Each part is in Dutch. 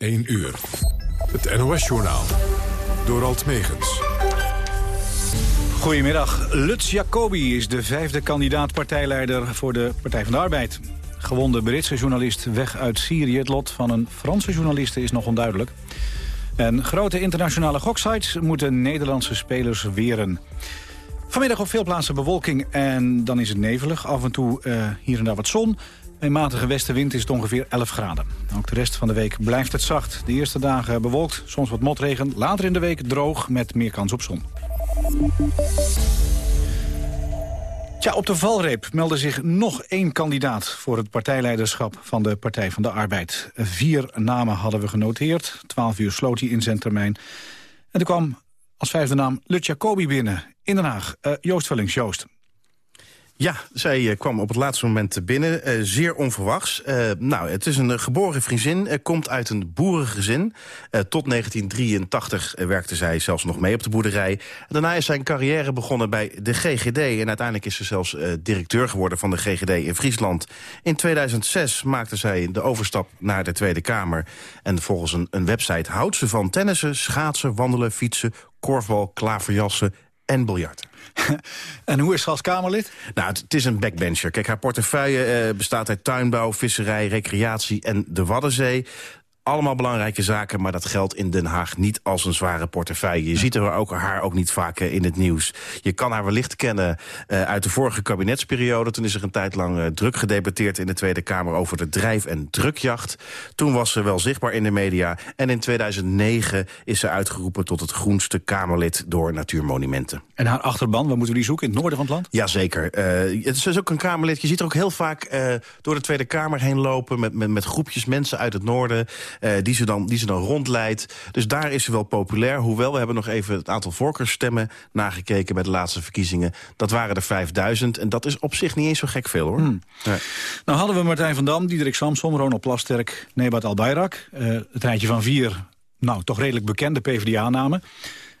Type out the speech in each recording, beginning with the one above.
1 uur. Het NOS-journaal. Door Alt Megens. Goedemiddag. Lutz Jacobi is de vijfde kandidaat partijleider voor de Partij van de Arbeid. Gewonde Britse journalist weg uit Syrië. Het lot van een Franse journaliste is nog onduidelijk. En grote internationale goksites moeten Nederlandse spelers weren. Vanmiddag op veel plaatsen bewolking en dan is het nevelig. Af en toe uh, hier en daar wat zon. Bij matige westenwind is het ongeveer 11 graden. Ook de rest van de week blijft het zacht. De eerste dagen bewolkt, soms wat motregen. Later in de week droog met meer kans op zon. Tja, op de valreep meldde zich nog één kandidaat... voor het partijleiderschap van de Partij van de Arbeid. Vier namen hadden we genoteerd. Twaalf uur sloot hij in zijn termijn. En er kwam als vijfde naam Lut Jacobi binnen in Den Haag. Uh, Joost Vullings, Joost. Ja, zij eh, kwam op het laatste moment binnen, uh, zeer onverwachts. Uh, nou, het is een geboren vriendin, komt uit een boerengezin. tot 1983 werkte zij zelfs nog mee op de boerderij. Daarna is zijn carrière begonnen bij de GGD... en uiteindelijk is ze zelfs directeur geworden van de GGD in Friesland. In 2006 maakte zij de overstap naar de Tweede Kamer. En volgens een website houdt ze van tennissen, schaatsen, wandelen, fietsen... korfbal, klaverjassen en biljart. en hoe is ze als Kamerlid? Nou, het, is een backbencher. Kijk, haar portefeuille eh, bestaat uit tuinbouw, visserij, recreatie en de Waddenzee allemaal belangrijke zaken, maar dat geldt in Den Haag niet als een zware portefeuille. Je ziet er ook, haar ook niet vaak in het nieuws. Je kan haar wellicht kennen uh, uit de vorige kabinetsperiode. Toen is er een tijd lang uh, druk gedebatteerd in de Tweede Kamer over de drijf- en drukjacht. Toen was ze wel zichtbaar in de media. En in 2009 is ze uitgeroepen tot het groenste Kamerlid door Natuurmonumenten. En haar achterban, waar moeten we die zoeken? In het noorden van het land? Jazeker. Uh, het is ook een Kamerlid. Je ziet er ook heel vaak door de Tweede Kamer heen lopen... met, met, met groepjes mensen uit het noorden... Uh, die, ze dan, die ze dan rondleidt. Dus daar is ze wel populair. Hoewel, we hebben nog even het aantal voorkeursstemmen nagekeken... bij de laatste verkiezingen. Dat waren er 5000. En dat is op zich niet eens zo gek veel, hoor. Hmm. Nou hadden we Martijn van Dam, Diederik Samsom, Ronald Plasterk... Nebat Albayrak. Uh, het rijtje van vier, nou, toch redelijk bekende PvdA-namen.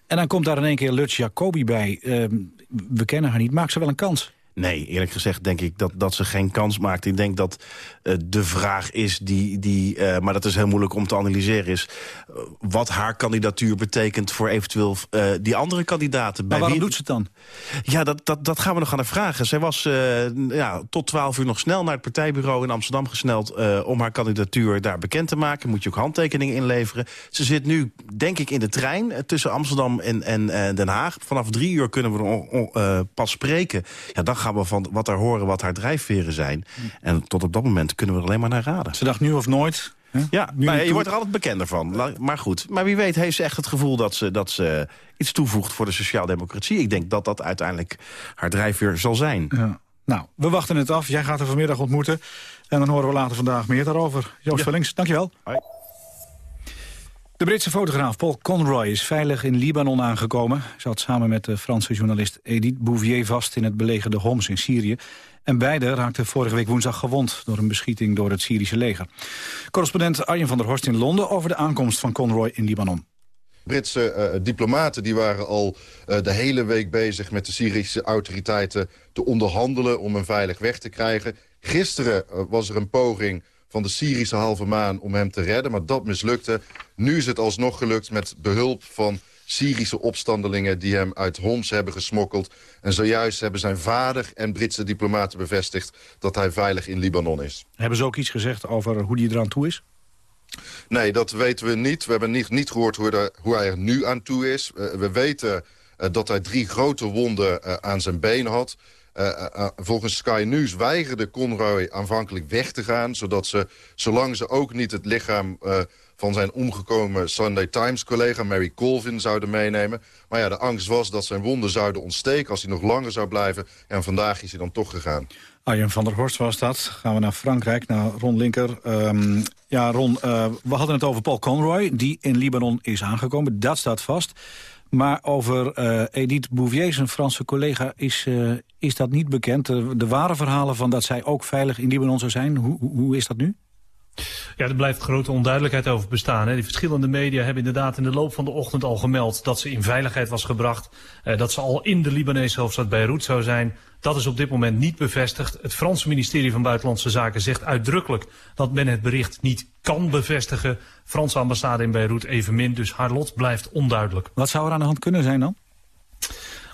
En dan komt daar in één keer Lutz Jacobi bij. Uh, we kennen haar niet. Maakt ze wel een kans? Nee, eerlijk gezegd denk ik dat, dat ze geen kans maakt. Ik denk dat uh, de vraag is, die, die, uh, maar dat is heel moeilijk om te analyseren... is uh, wat haar kandidatuur betekent voor eventueel die andere kandidaten. Maar waarom wie... doet ze het dan? Ja, dat, dat, dat gaan we nog aan haar vragen. Zij was ja, tot 12 uur nog snel naar het partijbureau in Amsterdam gesneld... om haar kandidatuur daar bekend te maken. Moet je ook handtekeningen inleveren. Ze zit nu, denk ik, in de trein tussen Amsterdam en, en Den Haag. Vanaf drie uur kunnen we pas spreken. Ja, dan gaan we van wat er horen wat haar drijfveren zijn. En tot op dat moment kunnen we er alleen maar naar raden. Ze dacht nu of nooit... Ja, maar je wordt er altijd bekender van. Maar goed, maar wie weet heeft ze echt het gevoel dat ze, dat ze iets toevoegt voor de sociaaldemocratie. Ik denk dat dat uiteindelijk haar drijfveer zal zijn. Ja. Nou, we wachten het af. Jij gaat haar vanmiddag ontmoeten. En dan horen we later vandaag meer daarover. Joost ja. Dankjewel. Hoi. De Britse fotograaf Paul Conroy is veilig in Libanon aangekomen. Hij zat samen met de Franse journalist Edith Bouvier vast in het belegerde Homs in Syrië. En beide raakten vorige week woensdag gewond door een beschieting door het Syrische leger. Correspondent Arjen van der Horst in Londen over de aankomst van Conroy in Libanon. Britse uh, diplomaten die waren al uh, de hele week bezig met de Syrische autoriteiten te onderhandelen om hem veilig weg te krijgen. Gisteren uh, was er een poging van de Syrische halve maan om hem te redden. Maar dat mislukte. Nu is het alsnog gelukt met behulp van Syrische opstandelingen... die hem uit Homs hebben gesmokkeld. En zojuist hebben zijn vader en Britse diplomaten bevestigd... dat hij veilig in Libanon is. Hebben ze ook iets gezegd over hoe hij eraan toe is? Nee, dat weten we niet. We hebben niet, niet gehoord hoe, de, hoe, hij er nu aan toe is. Uh, we weten uh, dat hij drie grote wonden uh, aan zijn been had... Uh, volgens Sky News weigerde Conroy aanvankelijk weg te gaan... zodat ze, zolang ze ook niet het lichaam van zijn omgekomen Sunday Times-collega Mary Colvin zouden meenemen. Maar ja, de angst was dat zijn wonden zouden ontsteken als hij nog langer zou blijven. En vandaag is hij dan toch gegaan. Arjen van der Horst was dat. Gaan we naar Frankrijk, naar Ron Linker. Um, ja, Ron, we hadden het over Paul Conroy, die in Libanon is aangekomen. Dat staat vast. Maar over uh, Edith Bouvier, zijn Franse collega, is, uh, is dat niet bekend. De, de, ware verhalen van dat zij ook veilig in Libanon zou zijn, hoe, hoe is dat nu? Ja, er blijft grote onduidelijkheid over bestaan. Hè. Die verschillende media hebben inderdaad in de loop van de ochtend al gemeld dat ze in veiligheid was gebracht. Eh, dat ze al in de Libanese hoofdstad Beirut zou zijn. Dat is op dit moment niet bevestigd. Het Franse ministerie van Buitenlandse Zaken zegt uitdrukkelijk dat men het bericht niet kan bevestigen. Franse ambassade in Beirut evenmin, dus haar lot blijft onduidelijk. Wat zou er aan de hand kunnen zijn dan?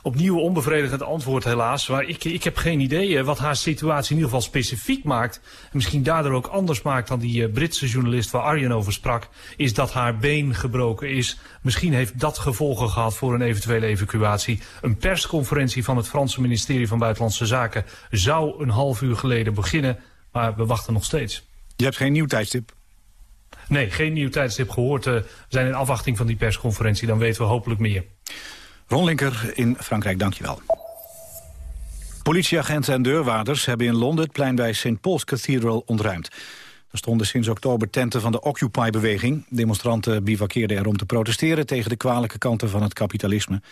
Opnieuw onbevredigend antwoord helaas. Maar ik, ik heb geen idee eh, wat haar situatie in ieder geval specifiek maakt. En misschien daardoor ook anders maakt dan die uh, Britse journalist waar Arjen over sprak. Is dat haar been gebroken is. Misschien heeft dat gevolgen gehad voor een eventuele evacuatie. Een persconferentie van het Franse ministerie van Buitenlandse Zaken zou een half uur geleden beginnen. Maar we wachten nog steeds. Je hebt geen nieuw tijdstip? Nee, geen nieuw tijdstip gehoord. We zijn in afwachting van die persconferentie. Dan weten we hopelijk meer. Ron Linker in Frankrijk, dankjewel. Politieagenten en deurwaarders hebben in Londen het plein bij St. Paul's Cathedral ontruimd. Er stonden sinds oktober tenten van de Occupy-beweging. Demonstranten bivakkeerden er om te protesteren tegen de kwalijke kanten van het kapitalisme.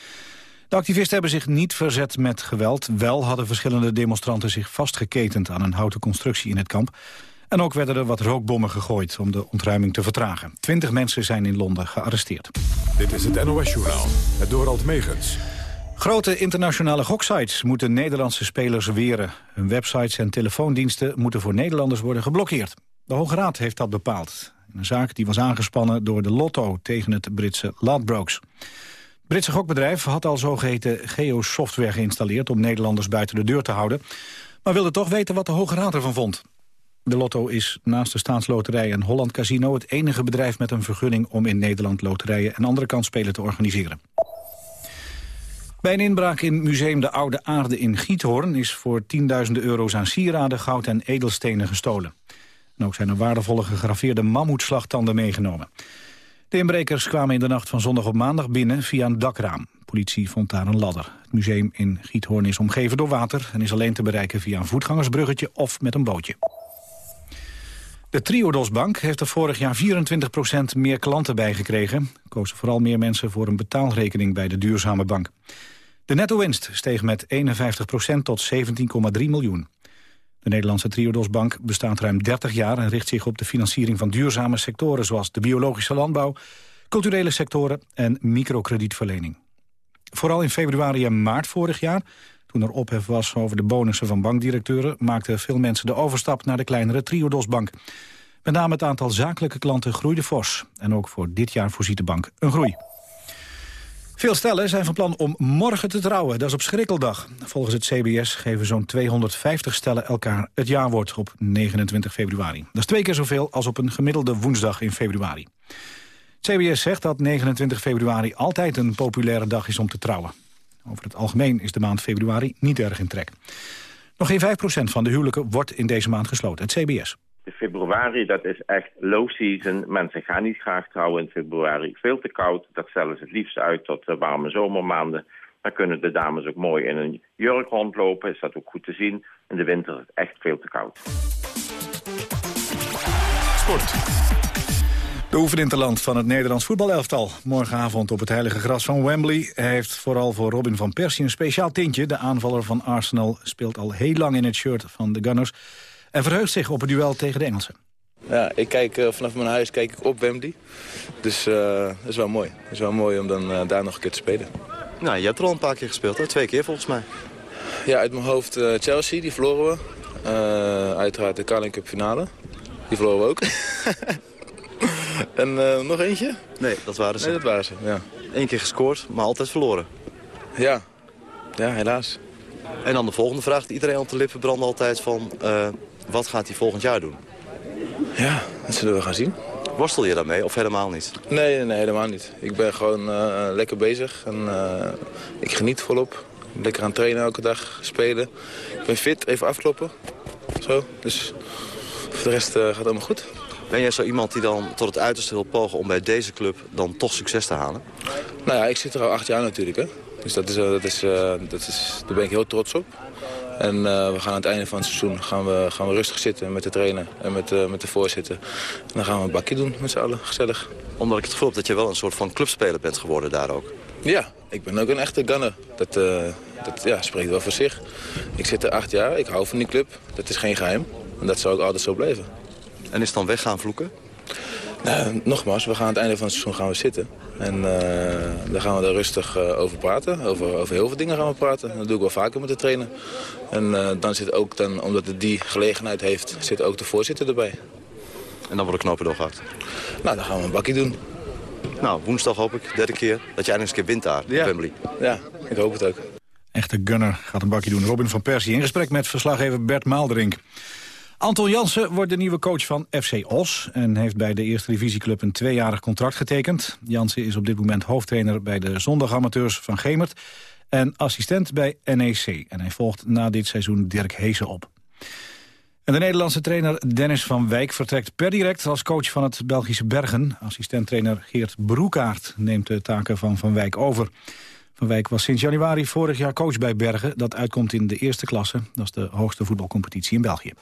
De activisten hebben zich niet verzet met geweld. Wel hadden verschillende demonstranten zich vastgeketend aan een houten constructie in het kamp. En ook werden er wat rookbommen gegooid om de ontruiming te vertragen. Twintig mensen zijn in Londen gearresteerd. Dit is het NOS-journaal, het Dorald Megens. Grote internationale goksites moeten Nederlandse spelers weren. Hun websites en telefoondiensten moeten voor Nederlanders worden geblokkeerd. De Hoge Raad heeft dat bepaald. Een zaak die was aangespannen door de Lotto tegen het Britse Ladbrokes. Het Britse gokbedrijf had al zogeheten geosoftware geïnstalleerd... om Nederlanders buiten de deur te houden. Maar wilde toch weten wat de Hoge Raad ervan vond. De Lotto is naast de staatsloterij en Holland Casino... het enige bedrijf met een vergunning om in Nederland loterijen... en andere kansspelen te organiseren. Bij een inbraak in Museum de Oude Aarde in Giethoorn... is voor tienduizenden euro's aan sieraden, goud en edelstenen gestolen. En ook zijn er waardevolle gegraveerde mammoetslagtanden meegenomen. De inbrekers kwamen in de nacht van zondag op maandag binnen via een dakraam. politie vond daar een ladder. Het museum in Giethoorn is omgeven door water... en is alleen te bereiken via een voetgangersbruggetje of met een bootje. De Triodosbank heeft er vorig jaar 24% meer klanten bijgekregen. Kozen vooral meer mensen voor een betaalrekening bij de duurzame bank. De netto-winst steeg met 51% tot 17,3 miljoen. De Nederlandse Triodosbank bestaat ruim 30 jaar... en richt zich op de financiering van duurzame sectoren... zoals de biologische landbouw, culturele sectoren en microkredietverlening. Vooral in februari en maart vorig jaar toen er ophef was over de bonussen van bankdirecteuren... maakten veel mensen de overstap naar de kleinere Triodosbank. Met name het aantal zakelijke klanten groeide fors. En ook voor dit jaar voorziet de bank een groei. Veel stellen zijn van plan om morgen te trouwen. Dat is op Schrikkeldag. Volgens het CBS geven zo'n 250 stellen elkaar het jaarwoord op 29 februari. Dat is twee keer zoveel als op een gemiddelde woensdag in februari. Het CBS zegt dat 29 februari altijd een populaire dag is om te trouwen. Over het algemeen is de maand februari niet erg in trek. Nog geen 5% van de huwelijken wordt in deze maand gesloten, het CBS. De februari, dat is echt low season. Mensen gaan niet graag trouwen in februari. Veel te koud, dat stellen ze het liefst uit tot de warme zomermaanden. Dan kunnen de dames ook mooi in een jurk rondlopen. Is dat ook goed te zien. In de winter is het echt veel te koud. Sport. De oefeninterland van het Nederlands voetbalelftal. Morgenavond op het heilige gras van Wembley. Hij heeft vooral voor Robin van Persie een speciaal tintje. De aanvaller van Arsenal speelt al heel lang in het shirt van de Gunners. En verheugt zich op het duel tegen de Engelsen. Ja, ik kijk uh, vanaf mijn huis kijk ik op Wembley. Dus uh, dat is wel mooi. Het is wel mooi om dan uh, daar nog een keer te spelen. Nou, je hebt er al een paar keer gespeeld, hè? Twee keer volgens mij. Ja, uit mijn hoofd Chelsea, die verloren we. uiteraard de Carling Cup finale. Die verloren we ook. en uh, nog eentje? Nee, dat waren ze. Nee, dat waren ze, ja. Eén keer gescoord, maar altijd verloren. Ja, ja helaas. En dan de volgende vraag die iedereen op de lippen brandt altijd van... Uh, wat gaat hij volgend jaar doen? Ja, dat zullen we gaan zien. Worstel je daarmee of helemaal niet? Nee, nee, nee helemaal niet. Ik ben gewoon uh, lekker bezig en uh, ik geniet volop. Lekker aan trainen elke dag, spelen. Ik ben fit, even afkloppen. Zo, dus voor de rest gaat het allemaal goed. Ben jij zo iemand die dan tot het uiterste wil pogen om bij deze club dan toch succes te halen? Nou ja, ik zit er al acht jaar natuurlijk. Hè. Dus dat is, uh, dat is, uh, dat is, daar ben ik heel trots op. En uh, we gaan aan het einde van het seizoen gaan we, gaan we rustig zitten met de trainer en met, met de voorzitter. En dan gaan we een bakje doen met z'n allen, gezellig. Omdat ik het gevoel heb dat je wel een soort van clubspeler bent geworden daar ook. Ja, ik ben ook een echte gunner. Dat, dat ja, spreekt wel voor zich. Ik zit er acht jaar, ik hou van die club. Dat is geen geheim. En dat zal ook altijd zo blijven. En is het dan weg gaan vloeken? Nou, nogmaals, we gaan aan het einde van het seizoen gaan we zitten. En uh, daar gaan we daar rustig uh, over praten. Over, over heel veel dingen gaan we praten. Dat doe ik wel vaker met de trainer. En uh, dan zit ook, dan, omdat het die gelegenheid heeft, zit ook de voorzitter erbij. En dan worden knopen doorgehakt? Nou, dan gaan we een bakje doen. Nou, woensdag hoop ik, derde keer, dat jij nog eens een keer wint daar, ja. Wembley. Ja, ik hoop het ook. Echte gunner gaat een bakje doen. Robin van Persie in gesprek met verslaggever Bert Maalderink. Anton Jansen wordt de nieuwe coach van FC Os... en heeft bij de eerste divisieclub een tweejarig contract getekend. Jansen is op dit moment hoofdtrainer bij de zondagamateurs van Gemert... en assistent bij NEC. En hij volgt na dit seizoen Dirk Heesen op. En de Nederlandse trainer Dennis van Wijk vertrekt per direct... als coach van het Belgische Bergen. Assistenttrainer Geert Broekaart neemt de taken van Van Wijk over... Van Wijk was sinds januari vorig jaar coach bij Bergen. Dat uitkomt in de eerste klasse. Dat is de hoogste voetbalcompetitie in België.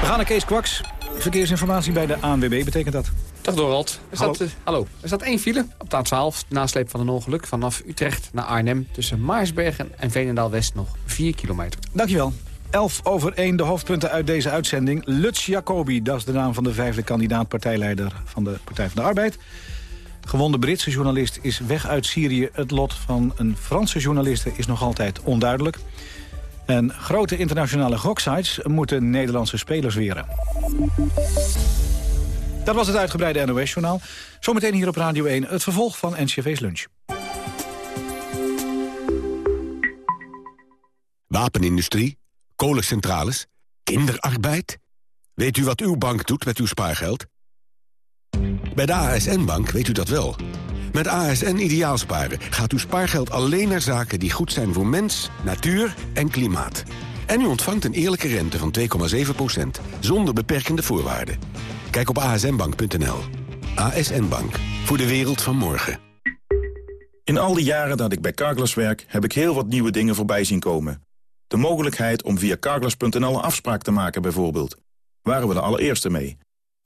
We gaan naar Kees Kwaks. Verkeersinformatie bij de ANWB betekent dat? Dag Dorald. Er hallo. staat, uh, hallo. Er staat één file op de A12, nasleep van een ongeluk... vanaf Utrecht naar Arnhem tussen Maarsbergen en Veenendaal-West nog 4 kilometer. Dankjewel. 11 over 1, de hoofdpunten uit deze uitzending. Lutz Jacobi, dat is de naam van de vijfde kandidaat partijleider van de Partij van de Arbeid. Gewonde Britse journalist is weg uit Syrië. Het lot van een Franse journaliste is nog altijd onduidelijk. En grote internationale goksites moeten Nederlandse spelers weren. Dat was het uitgebreide NOS-journaal. Zometeen hier op Radio 1 het vervolg van NCV's Lunch. Wapenindustrie, kolencentrales, kinderarbeid. Weet u wat uw bank doet met uw spaargeld? Bij de ASN-bank weet u dat wel. Met ASN Ideaalsparen gaat uw spaargeld alleen naar zaken die goed zijn voor mens, natuur en klimaat. En u ontvangt een eerlijke rente van 2,7% zonder beperkende voorwaarden. Kijk op asnbank.nl. ASN Bank, voor de wereld van morgen. In al die jaren dat ik bij Carglass werk, heb ik heel wat nieuwe dingen voorbij zien komen. De mogelijkheid om via carglass.nl een afspraak te maken bijvoorbeeld. Waren we de allereerste mee.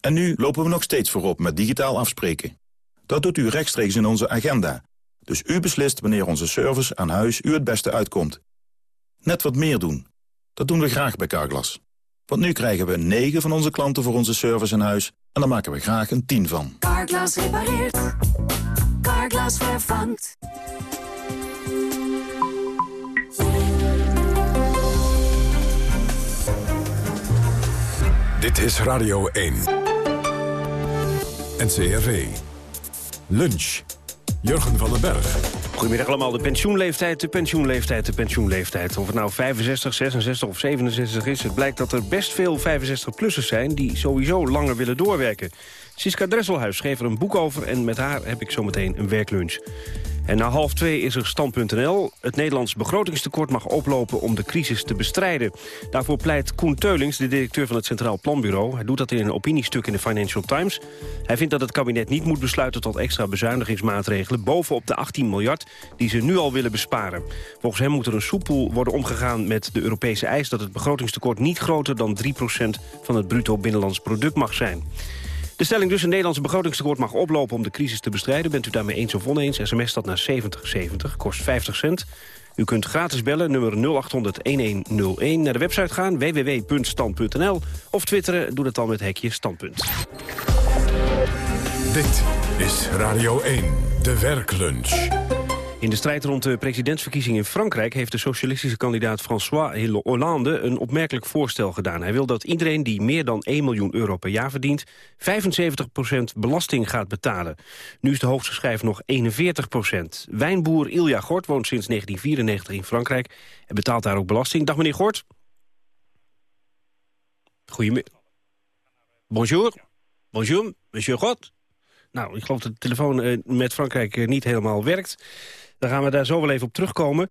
En nu lopen we nog steeds voorop met digitaal afspreken. Dat doet u rechtstreeks in onze agenda. Dus u beslist wanneer onze service aan huis u het beste uitkomt. Net wat meer doen. Dat doen we graag bij Carglass. Want nu krijgen we 9 van onze klanten voor onze service aan huis... en daar maken we graag een 10 van. Carglass repareert. Carglass vervangt. Dit is Radio 1. NCRV. Lunch. Jurgen van den Berg. Goedemiddag allemaal. De pensioenleeftijd, de pensioenleeftijd, de pensioenleeftijd. Of het nou 65, 66 of 67 is... het blijkt dat er best veel 65-plussers zijn... die sowieso langer willen doorwerken. Siska Dresselhuis schreef er een boek over... en met haar heb ik zometeen een werklunch. En na half twee is er stand.nl. Het Nederlands begrotingstekort mag oplopen om de crisis te bestrijden. Daarvoor pleit Koen Teulings, de directeur van het Centraal Planbureau. Hij doet dat in een opiniestuk in de Financial Times. Hij vindt dat het kabinet niet moet besluiten tot extra bezuinigingsmaatregelen... bovenop de 18 miljard die ze nu al willen besparen. Volgens hem moet er een soepel worden omgegaan met de Europese eis... dat het begrotingstekort niet groter dan 3% van het bruto binnenlands product mag zijn. De stelling dus, een Nederlandse begrotingstekort mag oplopen om de crisis te bestrijden. Bent u daarmee eens of oneens? SMS dat naar 7070, kost 50 cent. U kunt gratis bellen, nummer 0800-1101. Naar de website gaan, www.stand.nl. Of twitteren, doe dat dan met hekje standpunt. Dit is Radio 1, de werklunch. In de strijd rond de presidentsverkiezingen in Frankrijk... heeft de socialistische kandidaat François Hollande een opmerkelijk voorstel gedaan. Hij wil dat iedereen die meer dan 1 miljoen euro per jaar verdient... 75% belasting gaat betalen. Nu is de hoogste schijf nog 41% Wijnboer Ilja Gort woont sinds 1994 in Frankrijk... en betaalt daar ook belasting. Dag meneer Gort. Goedemiddag. Bonjour. Bonjour, monsieur Gort. Nou, ik geloof dat de telefoon eh, met Frankrijk eh, niet helemaal werkt. Dan gaan we daar zo wel even op terugkomen.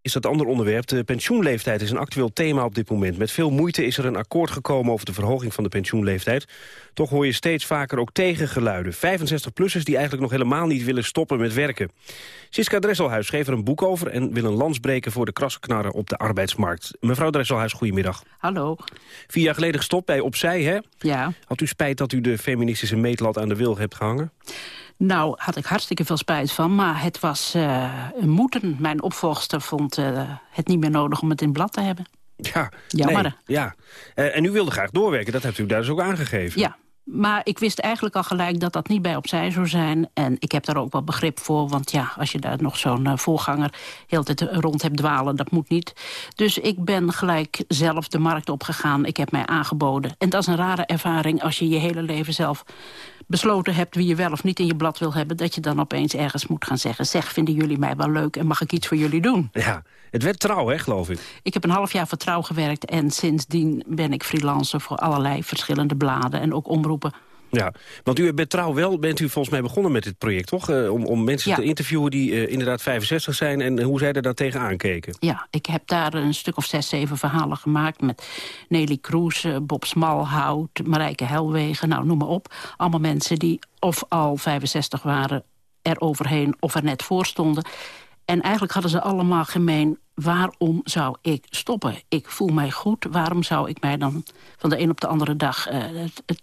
Is dat ander onderwerp. De pensioenleeftijd is een actueel thema op dit moment. Met veel moeite is er een akkoord gekomen over de verhoging van de pensioenleeftijd. Toch hoor je steeds vaker ook tegengeluiden. 65-plussers die eigenlijk nog helemaal niet willen stoppen met werken. Siska Dresselhuis schreef er een boek over... en wil een lans breken voor de krassenknarren op de arbeidsmarkt. Mevrouw Dresselhuis, goedemiddag. Hallo. Vier jaar geleden gestopt bij Opzij, hè? Ja. Had u spijt dat u de feministische meetlat aan de wil hebt gehangen? Nou, had ik hartstikke veel spijt van, maar het was uh, een moeten. Mijn opvolgster vond uh, het niet meer nodig om het in blad te hebben. Ja, Jammer. nee, ja. Eh, en u wilde graag doorwerken, dat hebt u daar dus ook aangegeven. Ja, maar ik wist eigenlijk al gelijk dat dat niet bij opzij zou zijn. En ik heb daar ook wel begrip voor. Want ja, als je daar nog zo'n eh, voorganger heel tijd rond hebt dwalen, dat moet niet. Dus ik ben gelijk zelf de markt opgegaan. Ik heb mij aangeboden. En dat is een rare ervaring als je je hele leven zelf besloten hebt wie je wel of niet in je blad wil hebben... dat je dan opeens ergens moet gaan zeggen... zeg, vinden jullie mij wel leuk en mag ik iets voor jullie doen? Ja, het werd trouw, hè, geloof ik. Ik heb een half jaar voor trouw gewerkt... en sindsdien ben ik freelancer voor allerlei verschillende bladen... en ook omroepen. Ja, want u bent trouw wel, bent u volgens mij begonnen met dit project, toch? Eh, om, om mensen Ja. te interviewen die eh, inderdaad 65 zijn... en hoe zij er dan tegenaan keken. Ja, ik heb daar een stuk of zes, zeven verhalen gemaakt... met Nelly Kroes, eh, Bob Smalhout, Marijke Helwegen, nou noem maar op. Allemaal mensen die of al 65 waren, er overheen of er net voor stonden. En eigenlijk hadden ze allemaal gemeen... waarom zou ik stoppen? Ik voel mij goed. Waarom zou ik mij dan van de een op de andere dag... eh,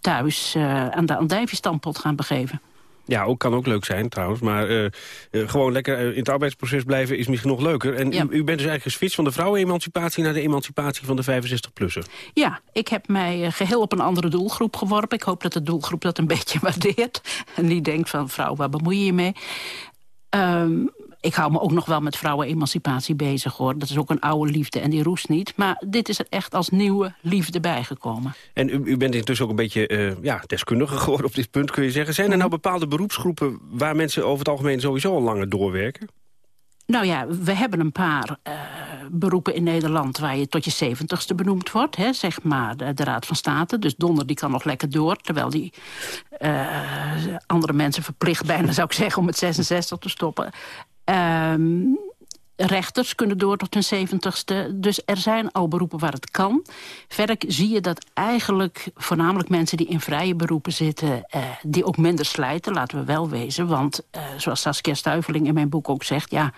thuis eh, aan de andijviestampot gaan begeven? Ja, ook, kan ook leuk zijn trouwens. Maar eh, gewoon lekker in het arbeidsproces blijven is misschien nog leuker. En Ja. u, u bent dus eigenlijk geswitcht van de vrouwenemancipatie... naar de emancipatie van de 65-plusser. Ja, ik heb mij eh, geheel op een andere doelgroep geworpen. Ik hoop dat de doelgroep dat een beetje waardeert. En die denkt van, vrouw, waar bemoei je je mee? Ehm, ik hou me ook nog wel met vrouwenemancipatie bezig, hoor. Dat is ook een oude liefde en die roest niet. Maar dit is er echt als nieuwe liefde bijgekomen. En u, u bent intussen ook een beetje eh, ja, deskundige geworden op dit punt, kun je zeggen. Zijn er nou bepaalde beroepsgroepen waar mensen over het algemeen sowieso al langer doorwerken? Nou ja, we hebben een paar eh, beroepen in Nederland... waar je tot je zeventigste benoemd wordt, hè, zeg maar de, de Raad van State. Dus Donder die kan nog lekker door, terwijl die eh, andere mensen verplicht bijna, zou ik zeggen... om met 66 te stoppen. Ehm, rechters kunnen door tot hun zeventigste. Dus er zijn al beroepen waar het kan. Verder zie je dat eigenlijk voornamelijk mensen die in vrije beroepen zitten... eh, die ook minder slijten, laten we wel wezen. Want eh, zoals Saskia Stuiveling in mijn boek ook zegt... ja,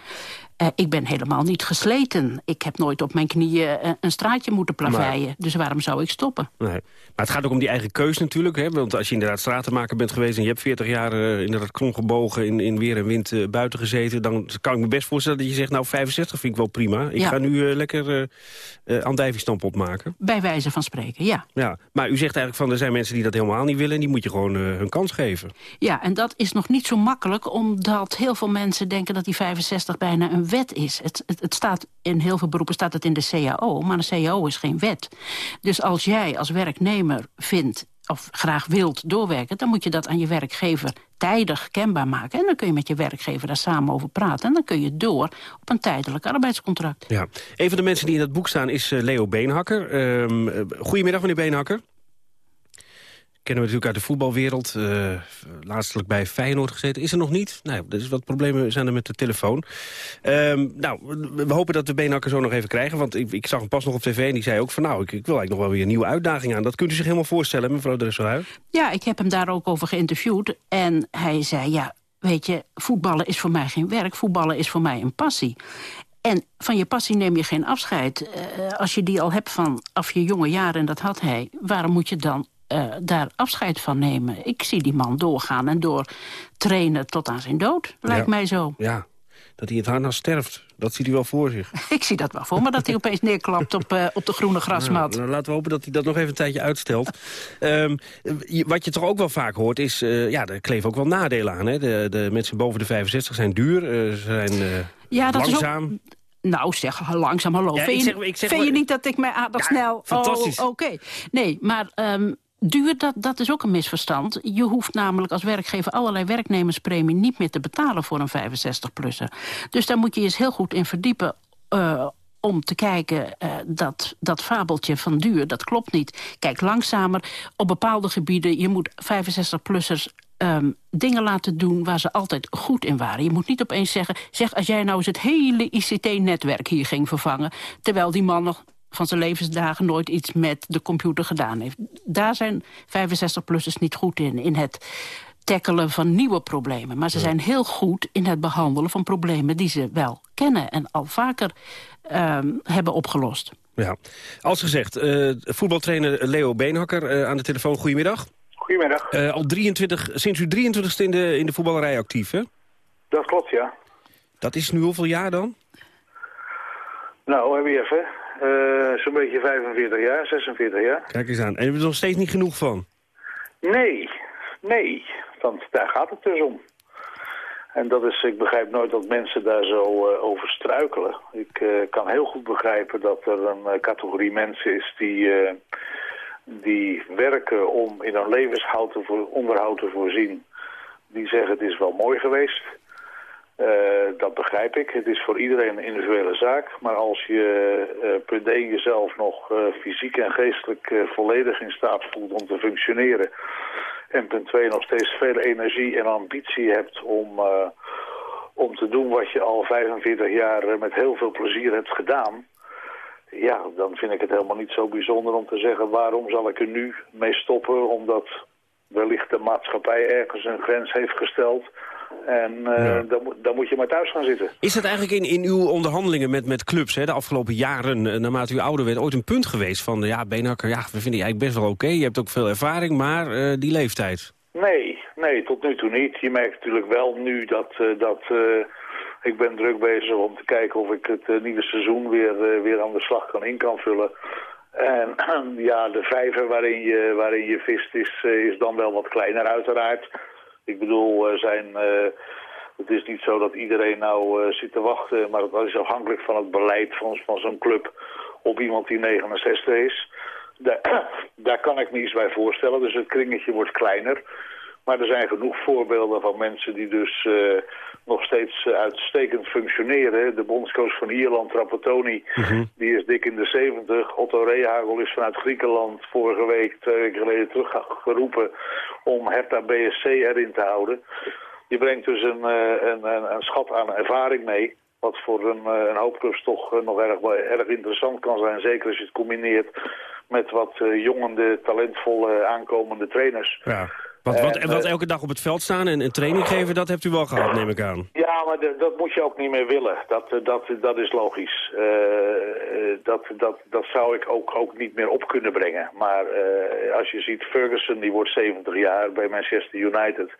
eh, ik ben helemaal niet gesleten. Ik heb nooit op mijn knieën eh, een straatje moeten plaveien. Dus waarom zou ik stoppen? Nee. Maar het gaat ook om die eigen keus natuurlijk. Hè? Want als je inderdaad stratenmaker bent geweest... en je hebt 40 jaar uh, inderdaad kromgebogen in, in weer en wind buiten gezeten... dan kan ik me best voorstellen dat je zegt... nou, 65 vind ik wel prima. Ik Ja. ga nu lekker uh, andijviestampot maken. Bij wijze van spreken, ja. Ja, maar u zegt eigenlijk van er zijn mensen die dat helemaal niet willen... en die moet je gewoon hun kans geven. Ja, en dat is nog niet zo makkelijk... omdat heel veel mensen denken dat die 65 bijna een wet is. Het, het, staat in heel veel beroepen staat het in de CAO, maar een CAO is geen wet. Dus als jij als werknemer vindt of graag wilt doorwerken... dan moet je dat aan je werkgever tijdig kenbaar maken. En dan kun je met je werkgever daar samen over praten. En dan kun je door op een tijdelijk arbeidscontract. Ja. Een van de mensen die in dat boek staan is uh, Leo Beenhakker. Uh, goedemiddag, meneer Beenhakker. Kennen we natuurlijk uit de voetbalwereld. Uh, laatstelijk bij Feyenoord gezeten. Is er nog niet? Nou, er is wat problemen zijn er met de telefoon. Um, nou, we hopen dat we Beenhakker zo nog even krijgen. Want ik, ik zag hem pas nog op tv en die zei ook van... nou, ik, ik wil eigenlijk nog wel weer een nieuwe uitdaging aan. Dat kunt u zich helemaal voorstellen, mevrouw Dresselhuis? Ja, ik heb hem daar ook over geïnterviewd. En hij zei, ja, weet je, voetballen is voor mij geen werk. Voetballen is voor mij een passie. En van je passie neem je geen afscheid. Uh, als je die al hebt vanaf je jonge jaren, en dat had hij... waarom moet je dan uh, daar afscheid van nemen. Ik zie die man doorgaan en door trainen tot aan zijn dood, lijkt ja. mij zo. Ja, dat hij het harnas sterft, dat ziet u wel voor zich. Ik zie dat wel voor me, dat hij opeens neerklapt op, uh, op de groene grasmat. Nou, nou, laten we hopen dat hij dat nog even een tijdje uitstelt. um, wat je toch ook wel vaak hoort is, uh, ja, er kleven ook wel nadelen aan. Hè? De, de mensen boven de 65 zijn duur, ze zijn ja, dat langzaam. Is ook... Nou, zeg langzaam, hallo. Ja, vind, ik je, zeg, ik zeg vind maar... je niet dat ik mij aardig ja, snel... Fantastisch. Oh, Oké. Okay. Nee, maar um, duur, dat, dat is ook een misverstand. Je hoeft namelijk als werkgever allerlei werknemerspremie... niet meer te betalen voor een 65-plusser. Dus daar moet je eens heel goed in verdiepen... Uh, om te kijken, uh, dat, dat fabeltje van duur, dat klopt niet. Kijk, langzamer, op bepaalde gebieden... je moet 65-plussers um, dingen laten doen waar ze altijd goed in waren. Je moet niet opeens zeggen, zeg als jij nou eens het hele ICT-netwerk hier ging vervangen... terwijl die man nog van zijn levensdagen nooit iets met de computer gedaan heeft. Daar zijn 65-plussers niet goed in, in het tackelen van nieuwe problemen. Maar ze zijn heel goed in het behandelen van problemen die ze wel kennen... en al vaker um, hebben opgelost. Ja. Als gezegd, uh, voetbaltrainer Leo Beenhakker uh, aan de telefoon. Goedemiddag. Goedemiddag. Uh, al 23, sinds u 23ste in de, in de voetballerij actief, hè? Dat klopt, ja. Dat is nu hoeveel jaar dan? Nou, even. Eh, Zo'n beetje 45 jaar, 46 jaar. Kijk eens aan. En je hebt er nog steeds niet genoeg van? Nee, nee, want daar gaat het dus om. En dat is, ik begrijp nooit dat mensen daar zo eh, over struikelen. Ik eh, kan heel goed begrijpen dat er een categorie mensen is die, die werken om in hun levenshoud te voor, onderhoud te voorzien. Die zeggen het is wel mooi geweest. Eh, dat begrijp ik. Het is voor iedereen een individuele zaak. Maar als je eh punt 1 jezelf nog eh, fysiek en geestelijk volledig in staat voelt om te functioneren... en punt 2 nog steeds veel energie en ambitie hebt om, om te doen wat je al 45 jaar met heel veel plezier hebt gedaan... ja, dan vind ik het helemaal niet zo bijzonder om te zeggen... waarom zal ik er nu mee stoppen, omdat wellicht de maatschappij ergens een grens heeft gesteld... En eh, dan, moet- dan moet je maar thuis gaan zitten. Is dat eigenlijk in, in uw onderhandelingen met, met clubs hè, de afgelopen jaren, eh, naarmate u ouder werd, ooit een punt geweest van, eh, ja, Beenhakker, ja, we vinden je eigenlijk best wel oké, je hebt ook veel ervaring, maar die leeftijd. Nee, nee, tot nu toe niet. Je merkt natuurlijk wel nu dat, dat ik ben druk bezig om te kijken of ik het nieuwe seizoen weer, weer aan de slag kan in kan vullen. En ja, de vijver waarin je, waarin je vist is, is dan wel wat kleiner uiteraard. Ik bedoel, er zijn, eh, het is niet zo dat iedereen nou eh, zit te wachten, maar dat is afhankelijk van het beleid van, van zo'n club op iemand die 69 is. Daar, daar kan ik me iets bij voorstellen, dus het kringetje wordt kleiner. Maar er zijn genoeg voorbeelden van mensen die dus eh, nog steeds eh, uitstekend functioneren. De bondscoach van Ierland, Trapattoni, die is dik in de 70. Otto Rehagel is vanuit Griekenland vorige week, twee weken geleden, teruggeroepen om Hertha BSC erin te houden. Je brengt dus een, eh, een, een, een schat aan ervaring mee. Wat voor een, een hoop clubs toch nog erg, erg interessant kan zijn. Zeker als je het combineert met wat jongende, talentvolle, aankomende trainers. Ja. Wat, wat, En, wat eh, elke dag op het veld staan en, en training geven, dat hebt u wel gehad, neem ik aan. Ja, maar de- dat moet je ook niet meer willen. Dat, eh, dat, dat is logisch. Eh, eh, dat, dat, dat zou ik ook, ook niet meer op kunnen brengen. Maar eh, als je ziet, Ferguson die wordt 70 jaar bij Manchester United.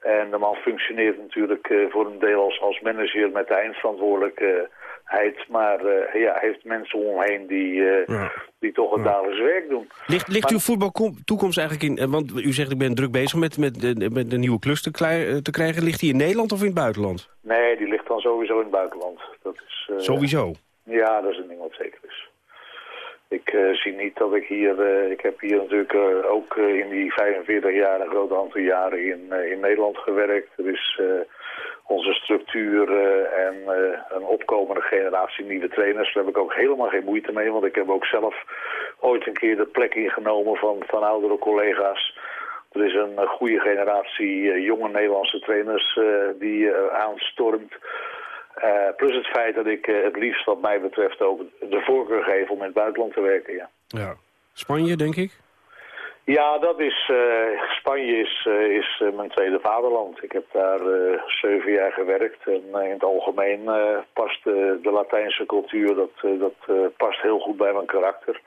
En de man functioneert natuurlijk eh, voor een deel als, als manager met de eindverantwoordelijkheid. Maar eh, ja, heeft mensen om hem heen die, eh, die toch het dagelijks werk doen. Ligt, ligt uw voetbaltoekomst eigenlijk in... eh, Want u zegt ik ben druk bezig met, met, de- met de nieuwe klus te, krijgen. Ligt die in Nederland of in het buitenland? Nee, die ligt dan sowieso in het buitenland. Dat is, Sowieso. Ja, dat is een ding wat zeker is. Ik zie niet dat ik hier... ik heb hier natuurlijk ook in die 45 jaar, een groot aantal jaren in, in Nederland gewerkt. Er is onze structuur en eh, een opkomende generatie nieuwe trainers. Daar heb ik ook helemaal geen moeite mee, want ik heb ook zelf ooit een keer de plek ingenomen van, van oudere collega's. Er is een eh, goede generatie eh, jonge Nederlandse trainers die aanstormt. Plus het feit dat ik het liefst wat mij betreft ook de voorkeur geef om in het buitenland te werken, ja. Ja. Spanje, denk ik? Ja, dat is, eh, Spanje is, eh, is eh, mijn tweede vaderland. Ik heb daar zeven jaar gewerkt en in het algemeen past de Latijnse cultuur, dat, dat past heel goed bij mijn karakter.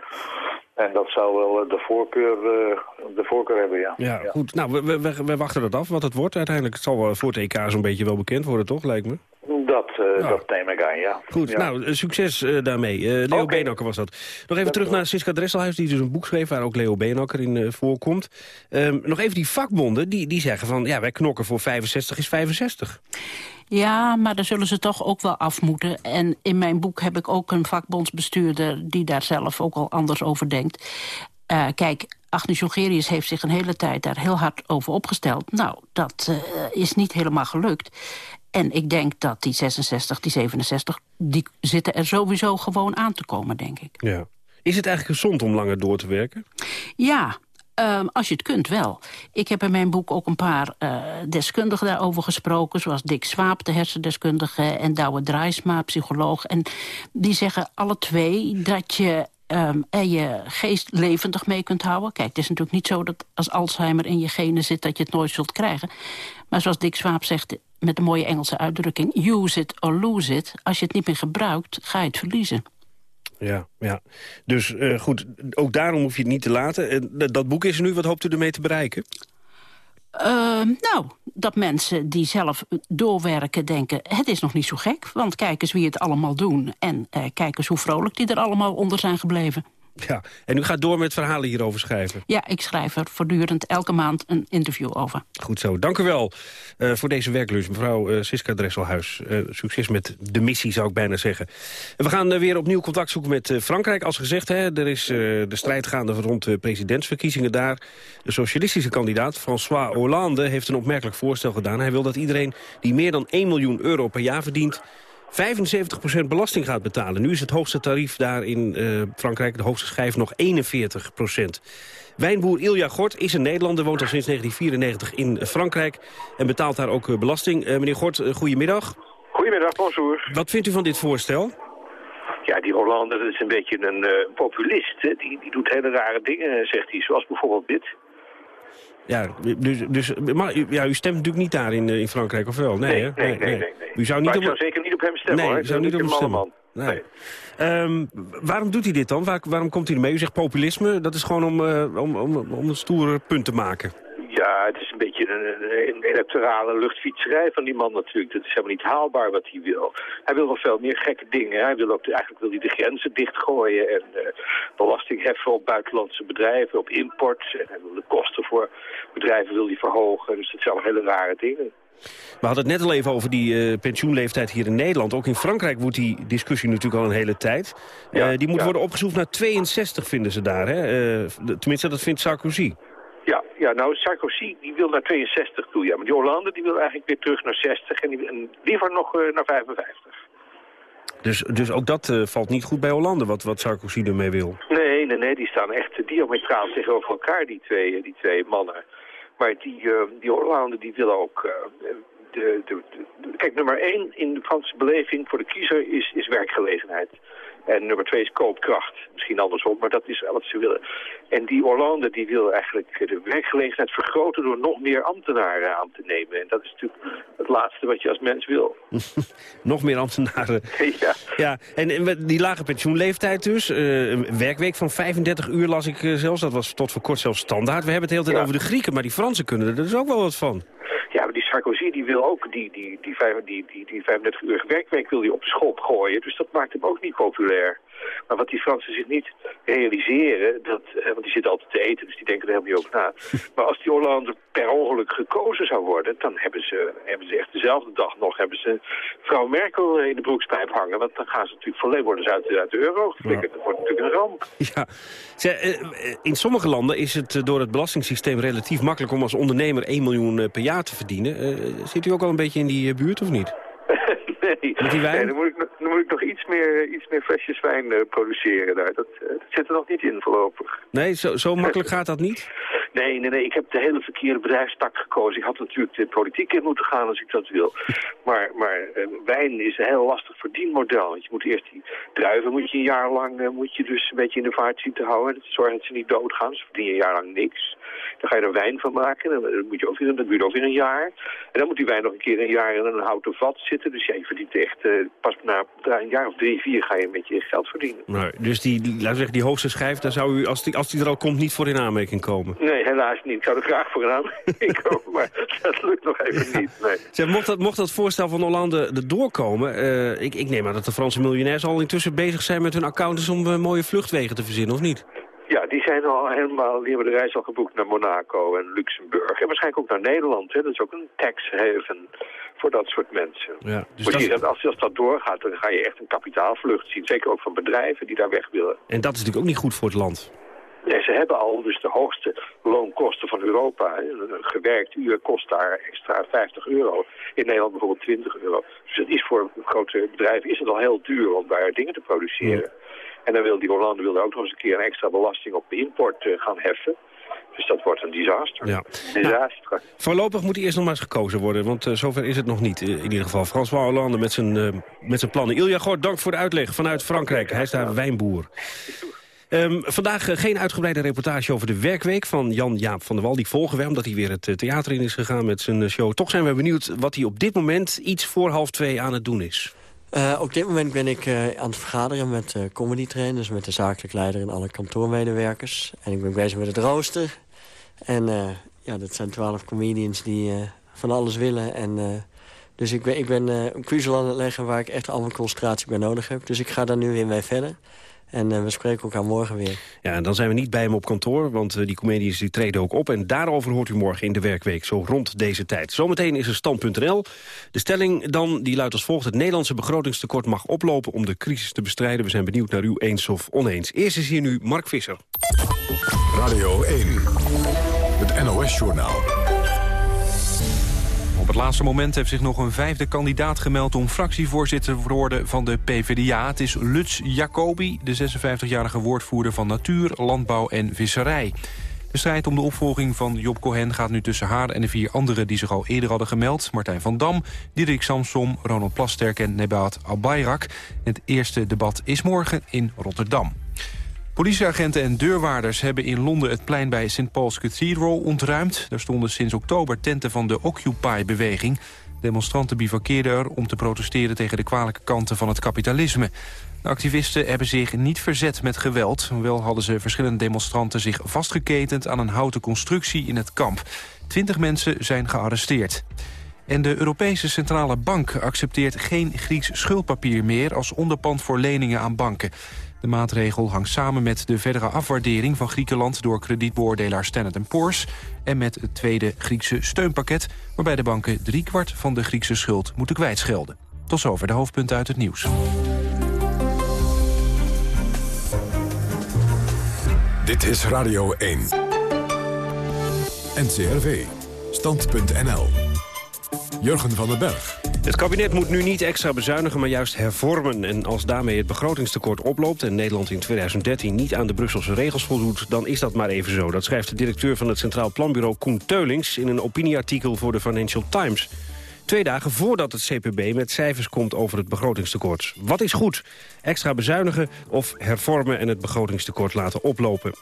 En dat zou wel de, voorkeur, de voorkeur hebben, ja. Ja, goed. Nou, we, we, we wachten het af wat het wordt uiteindelijk. Het zal wel voor het EK zo'n beetje wel bekend worden, toch, lijkt me? Dat, eh, dat neem ik aan, ja. Goed, Ja. nou, eh, succes eh, daarmee. Eh, Leo Beenakker was dat. Nog even terug naar Siska Dresselhuis, die dus een boek schreef... waar ook Leo Beenakker in voorkomt. Ehm, nog even die vakbonden, die, die zeggen van... ja, wij knokken voor 65 is 65. Ja, maar daar zullen ze toch ook wel af moeten. En in mijn boek heb ik ook een vakbondsbestuurder... die daar zelf ook al anders over denkt. Eh, kijk, Agnes Jongerius heeft zich een hele tijd daar heel hard over opgesteld. Nou, dat eh, is niet helemaal gelukt. En ik denk dat die 66, die 67, die zitten er sowieso gewoon aan te komen, denk ik. Ja. Is het eigenlijk gezond om langer door te werken? Ja, ehm, als je het kunt wel. Ik heb in mijn boek ook een paar eh, deskundigen daarover gesproken... zoals Dick Swaap, de hersendeskundige... en Douwe Draaisma, psycholoog. En die zeggen alle twee dat je ehm, er je geest levendig mee kunt houden. Kijk, het is natuurlijk niet zo dat als Alzheimer in je genen zit... dat je het nooit zult krijgen. Maar zoals Dick Swaap zegt met een mooie Engelse uitdrukking... use it or lose it. Als je het niet meer gebruikt, ga je het verliezen. Ja, ja. Dus eh, goed, ook daarom hoef je het niet te laten. Eh, dat boek is er nu, wat hoopt u ermee te bereiken? Uh, nou, dat mensen die zelf doorwerken denken... het is nog niet zo gek, want kijk eens wie het allemaal doen... en uh, kijk eens hoe vrolijk die er allemaal onder zijn gebleven. Ja, en u gaat door met verhalen hierover schrijven? Ja, ik schrijf er voortdurend elke maand een interview over. Goed zo, dank u wel uh, voor deze werklus, mevrouw uh, Siska Dresselhuis. Uh, succes met de missie, zou ik bijna zeggen. En we gaan weer opnieuw contact zoeken met Frankrijk. Als gezegd, hè, er is de strijd gaande rond de presidentsverkiezingen daar. De socialistische kandidaat, François Hollande, heeft een opmerkelijk voorstel gedaan. Hij wil dat iedereen die meer dan 1 miljoen euro per jaar verdient 75% belasting gaat betalen. Nu is het hoogste tarief daar in uh, Frankrijk, de hoogste schijf, nog 41%. Wijnboer Ilja Gort is een Nederlander, woont al sinds 1994 in Frankrijk... en betaalt daar ook belasting. Uh, meneer Gort, uh, goedemiddag. Goedemiddag, bonjour. Wat vindt u van dit voorstel? Ja, die Hollander is een beetje een populist. Hè? Die, die doet hele rare dingen, zegt hij, zoals bijvoorbeeld dit. Ja, dus, dus maar, ja, u stemt natuurlijk niet daar in, in Frankrijk, of wel? Nee, nee, nee, nee, nee, U zou niet maar op... ik zou zeker niet op hem stemmen, nee, hoor. u zou niet op hem stemmen. Nee. Um, waarom doet hij dit dan? Waar, waarom komt hij ermee? U zegt populisme, dat is gewoon om, uh, om, om, om een stoere punt te maken. Ja, het is een beetje een, een electorale luchtfietserij van die man natuurlijk. Dat is helemaal niet haalbaar wat hij wil. Hij wil nog veel meer gekke dingen. Hij wil ook, eigenlijk wil hij de grenzen dichtgooien en uh, belasting heffen op buitenlandse bedrijven, op import. En hij wil de kosten voor bedrijven wil hij verhogen. Dus dat zijn allemaal hele rare dingen. We hadden het net al even over die uh, pensioenleeftijd hier in Nederland. Ook in Frankrijk wordt die discussie natuurlijk al een hele tijd. Ja, uh, die moet ja. worden opgeschroefd naar 62, vinden ze daar. Hè? Tenminste, dat vindt Sarkozy. Ja, nou Sarkozy die wil naar 62 toe. Ja, maar die Hollande die wil eigenlijk weer terug naar 60 en, die, en liever nog naar 55. Dus, dus ook dat valt niet goed bij Hollande, wat, wat Sarkozy ermee wil? Nee, nee, nee, die staan echt diametraal tegenover elkaar, die twee, die twee mannen. Maar die, uh, die Hollande die wil ook... De, de, de, kijk, nummer één in de Franse beleving voor de kiezer is, is werkgelegenheid. En nummer twee is koopkracht. Misschien andersom, maar dat is wat ze willen. En die Hollande die wil eigenlijk de werkgelegenheid vergroten door nog meer ambtenaren aan te nemen. En dat is natuurlijk het laatste wat je als mens wil. nog meer ambtenaren. ja. ja. En, die lage pensioenleeftijd dus. Uh, een werkweek van 35 uur las ik uh, zelfs. Dat was tot voor kort zelfs standaard. We hebben het de hele tijd ja. over de Grieken, maar die Fransen kunnen er dus ook wel wat van. Ja, maar die Sarkozy die wil ook die, die, die, die, die, die 35 uur werkweek wil die op de schop gooien. Dus dat maakt hem ook niet populair. Maar wat die Fransen zich niet realiseren, dat, want die zitten altijd te eten, dus die denken er helemaal niet over na. Maar als die Hollande per ongeluk gekozen zou worden, dan hebben ze, hebben ze echt dezelfde dag nog hebben ze vrouw Merkel in de broekspijp hangen. Want dan gaan ze natuurlijk volledig worden uit, de, uit de euro geflikkerd. Ja. Dat wordt natuurlijk een ramp. Ja. In sommige landen is het door het belastingssysteem relatief makkelijk om als ondernemer 1 miljoen per jaar te verdienen. Zit u ook al een beetje in die buurt of niet? nee, Met die wijn? nee dan, moet ik, dan moet ik nog iets meer, iets meer flesjes wijn uh, produceren daar. Dat, uh, dat zit er nog niet in voorlopig. Nee, zo, zo makkelijk gaat dat niet? Nee, nee, nee. Ik heb de hele verkeerde bedrijfstak gekozen. Ik had natuurlijk de politiek in moeten gaan als ik dat wil. Maar, maar uh, wijn is een heel lastig verdienmodel. Want je moet eerst die druiven moet je een jaar lang uh, moet je dus een beetje in de vaart zien te houden. En zorgen dat ze niet doodgaan. Dus verdien je een jaar lang niks. Dan ga je er wijn van maken. Dan moet je ook weer, dat duurt ook weer een jaar. En dan moet die wijn nog een keer een jaar in een houten vat zitten. Dus ja, je verdient echt uh, pas na een jaar of drie, vier ga je met je geld verdienen. Nee, dus die, laten we zeggen, die hoogste schijf, daar zou u, als die, als die er al komt, niet voor in aanmerking komen? Nee, helaas niet. Ik zou er graag voor aanmerking komen, maar dat lukt nog even niet. Nee. Zeg, mocht, dat, mocht dat voorstel van Hollande er doorkomen, uh, ik, ik neem aan dat de Franse miljonairs al intussen bezig zijn met hun accountants om uh, mooie vluchtwegen te verzinnen, of niet? Ja, die zijn al helemaal, die hebben de reis al geboekt naar Monaco en Luxemburg. En waarschijnlijk ook naar Nederland. Hè. Dat is ook een tax haven voor dat soort mensen. Ja, dus dat... als, als dat doorgaat, dan ga je echt een kapitaalvlucht zien. Zeker ook van bedrijven die daar weg willen. En dat is natuurlijk ook niet goed voor het land. Nee, ze hebben al dus de hoogste loonkosten van Europa. Een gewerkt uur kost daar extra 50 euro. In Nederland bijvoorbeeld 20 euro. Dus het is voor grote bedrijven is het al heel duur om daar dingen te produceren. Ja. En dan wil die Hollande wil ook nog eens een keer een extra belasting op de import uh, gaan heffen. Dus dat wordt een disaster. Ja. disaster. Nou, voorlopig moet hij eerst nog maar eens gekozen worden, want uh, zover is het nog niet. in ieder geval François Hollande met zijn, met zijn plannen. Ilja Gort, dank voor de uitleg vanuit Frankrijk. Hij is daar wijnboer. Um, vandaag uh, geen uitgebreide reportage over de werkweek van Jan-Jaap van der Wal. Die volgen we, omdat hij weer het uh, theater in is gegaan met zijn uh, show. Toch zijn we benieuwd wat hij op dit moment iets voor half twee aan het doen is. Op dit moment ben ik aan het vergaderen met uh, comedy trainers... met de zakelijk leider en alle kantoormedewerkers. En ik ben bezig met het rooster. En ja, dat zijn twaalf comedians die eh, van alles willen. En, eh, dus ik ben, ik ben eh, een puzzel aan het leggen waar ik echt allemaal concentratie bij nodig heb. Dus ik ga daar nu weer mee verder. En eh, we spreken elkaar morgen weer. Ja, en dan zijn we niet bij hem op kantoor, want eh, die comedians die treden ook op. En daarover hoort u morgen in de werkweek, zo rond deze tijd. Zometeen is er stand.nl. De stelling dan, die luidt als volgt. Het Nederlandse begrotingstekort mag oplopen om de crisis te bestrijden. We zijn benieuwd naar u eens of oneens. Eerst is hier nu Mark Visser. Radio 1, het NOS-journaal. Laatste moment heeft zich nog een vijfde kandidaat gemeld... om fractievoorzitter te worden van de PvdA. Het is Lutz Jacobi, de 56-jarige woordvoerder van Natuur, Landbouw en Visserij. De strijd om de opvolging van Job Cohen gaat nu tussen haar en de vier anderen die zich al eerder hadden gemeld. Martijn van Dam, Diederik Samsom, Ronald Plasterk en Nebaat Albayrak. Het eerste debat is morgen in Rotterdam. Politieagenten en deurwaarders hebben in Londen het plein bij St. Paul's Cathedral ontruimd. Daar stonden sinds oktober tenten van de Occupy-beweging. Demonstranten bivakkeerden er om te protesteren tegen de kwalijke kanten van het kapitalisme. De activisten hebben zich niet verzet met geweld. Wel hadden ze verschillende demonstranten zich vastgeketend aan een houten constructie in het kamp. Twintig mensen zijn gearresteerd. En de Europese Centrale Bank accepteert geen Grieks schuldpapier meer... als onderpand voor leningen aan banken. De maatregel hangt samen met de verdere afwaardering van Griekenland... door kredietbeoordelaar Standard Poor's... en met het tweede Griekse steunpakket... waarbij de banken driekwart van de Griekse schuld moeten kwijtschelden. Tot zover de hoofdpunten uit het nieuws. Dit is Radio 1. NCRV. Stand.nl. Jurgen van den Berg. Het kabinet moet nu niet extra bezuinigen, maar juist hervormen. En als daarmee het begrotingstekort oploopt... en Nederland in 2013 niet aan de Brusselse regels voldoet... dan is dat maar even zo. Dat schrijft de directeur van het Centraal Planbureau Koen Teulings... in een opinieartikel voor de Financial Times. Twee dagen voordat het CPB met cijfers komt over het begrotingstekort. Wat is goed? Extra bezuinigen of hervormen en het begrotingstekort laten oplopen?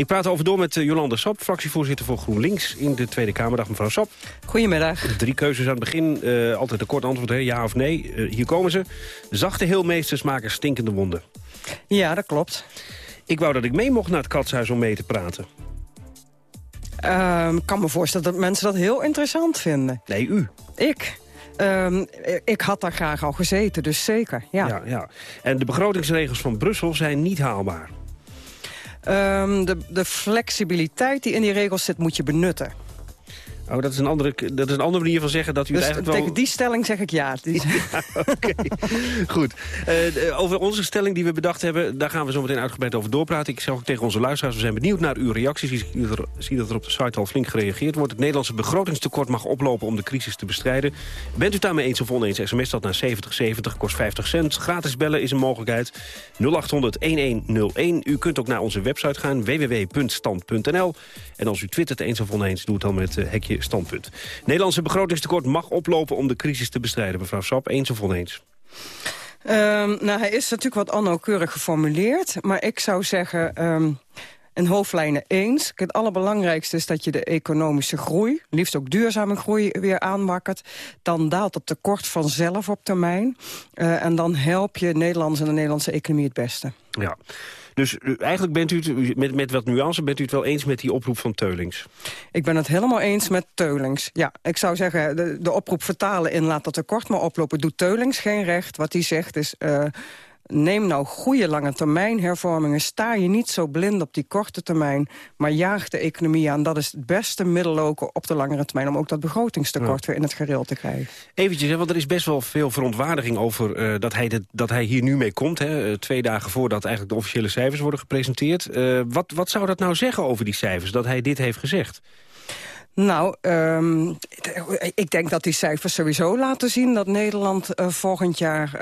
Ik praat over door met eh, Jolande Sap, fractievoorzitter voor GroenLinks in de Tweede Kamerdag. Mevrouw Sap. Goedemiddag. Drie keuzes aan het begin, uh, altijd een kort antwoord, hè? ja of nee. Uh, hier komen ze. Zachte heelmeesters maken stinkende wonden. Ja, dat klopt. Ik wou dat ik mee mocht naar het katshuis om mee te praten. Ik uh, kan me voorstellen dat mensen dat heel interessant vinden. Nee, u. Ik? Um, ik had daar graag al gezeten, dus zeker, ja. ja, ja. En de begrotingsregels van Brussel zijn niet haalbaar. Um, de, de flexibiliteit die in die regels zit, moet je benutten. Oh, dat is een andere, dat is een andere manier van zeggen dat u dus eigenlijk tegen die stelling zeg ik ja. ja Oké, okay. goed. Uh, over onze stelling die we bedacht hebben... daar gaan we zo meteen uitgebreid over doorpraten. Ik zeg ook tegen onze luisteraars, we zijn benieuwd naar uw reacties. Ik zie dat er op de site al flink gereageerd wordt. Het Nederlandse begrotingstekort mag oplopen om de crisis te bestrijden. Bent u daarmee eens of oneens? SMS dat naar 7070, kost 50 cent. Gratis bellen is een mogelijkheid. 0800-1101. U kunt ook naar onze website gaan, www.stand.nl. En als u twittert eens of oneens, doe het dan met uh, hekje standpunt. Nederlandse begrotingstekort mag oplopen om de crisis te bestrijden. Mevrouw Sap, eens of oneens? Um, nou, hij is natuurlijk wat onnauwkeurig geformuleerd. Maar ik zou zeggen, um, in hoofdlijnen eens. Het allerbelangrijkste is dat je de economische groei... liefst ook duurzame groei weer aanwakkert. Dan daalt het tekort vanzelf op termijn. Uh, en dan help je Nederlanders en de Nederlandse economie het beste. Ja. Dus eigenlijk bent u het, met, met wat nuance, bent u het wel eens met die oproep van Teulings? Ik ben het helemaal eens met Teulings. Ja, ik zou zeggen, de, de oproep vertalen in laat dat tekort maar oplopen... doet Teulings geen recht. Wat hij zegt is... Uh, neem nou goede lange termijn hervormingen. Sta je niet zo blind op die korte termijn, maar jaag de economie aan. Dat is het beste middel ook op de langere termijn... om ook dat begrotingstekort ja. weer in het gereel te krijgen. Eventjes, hè, want er is best wel veel verontwaardiging over uh, dat, hij de, dat hij hier nu mee komt. Hè, twee dagen voordat eigenlijk de officiële cijfers worden gepresenteerd. Uh, wat, wat zou dat nou zeggen over die cijfers, dat hij dit heeft gezegd? Nou, um, ik denk dat die cijfers sowieso laten zien... dat Nederland uh, volgend jaar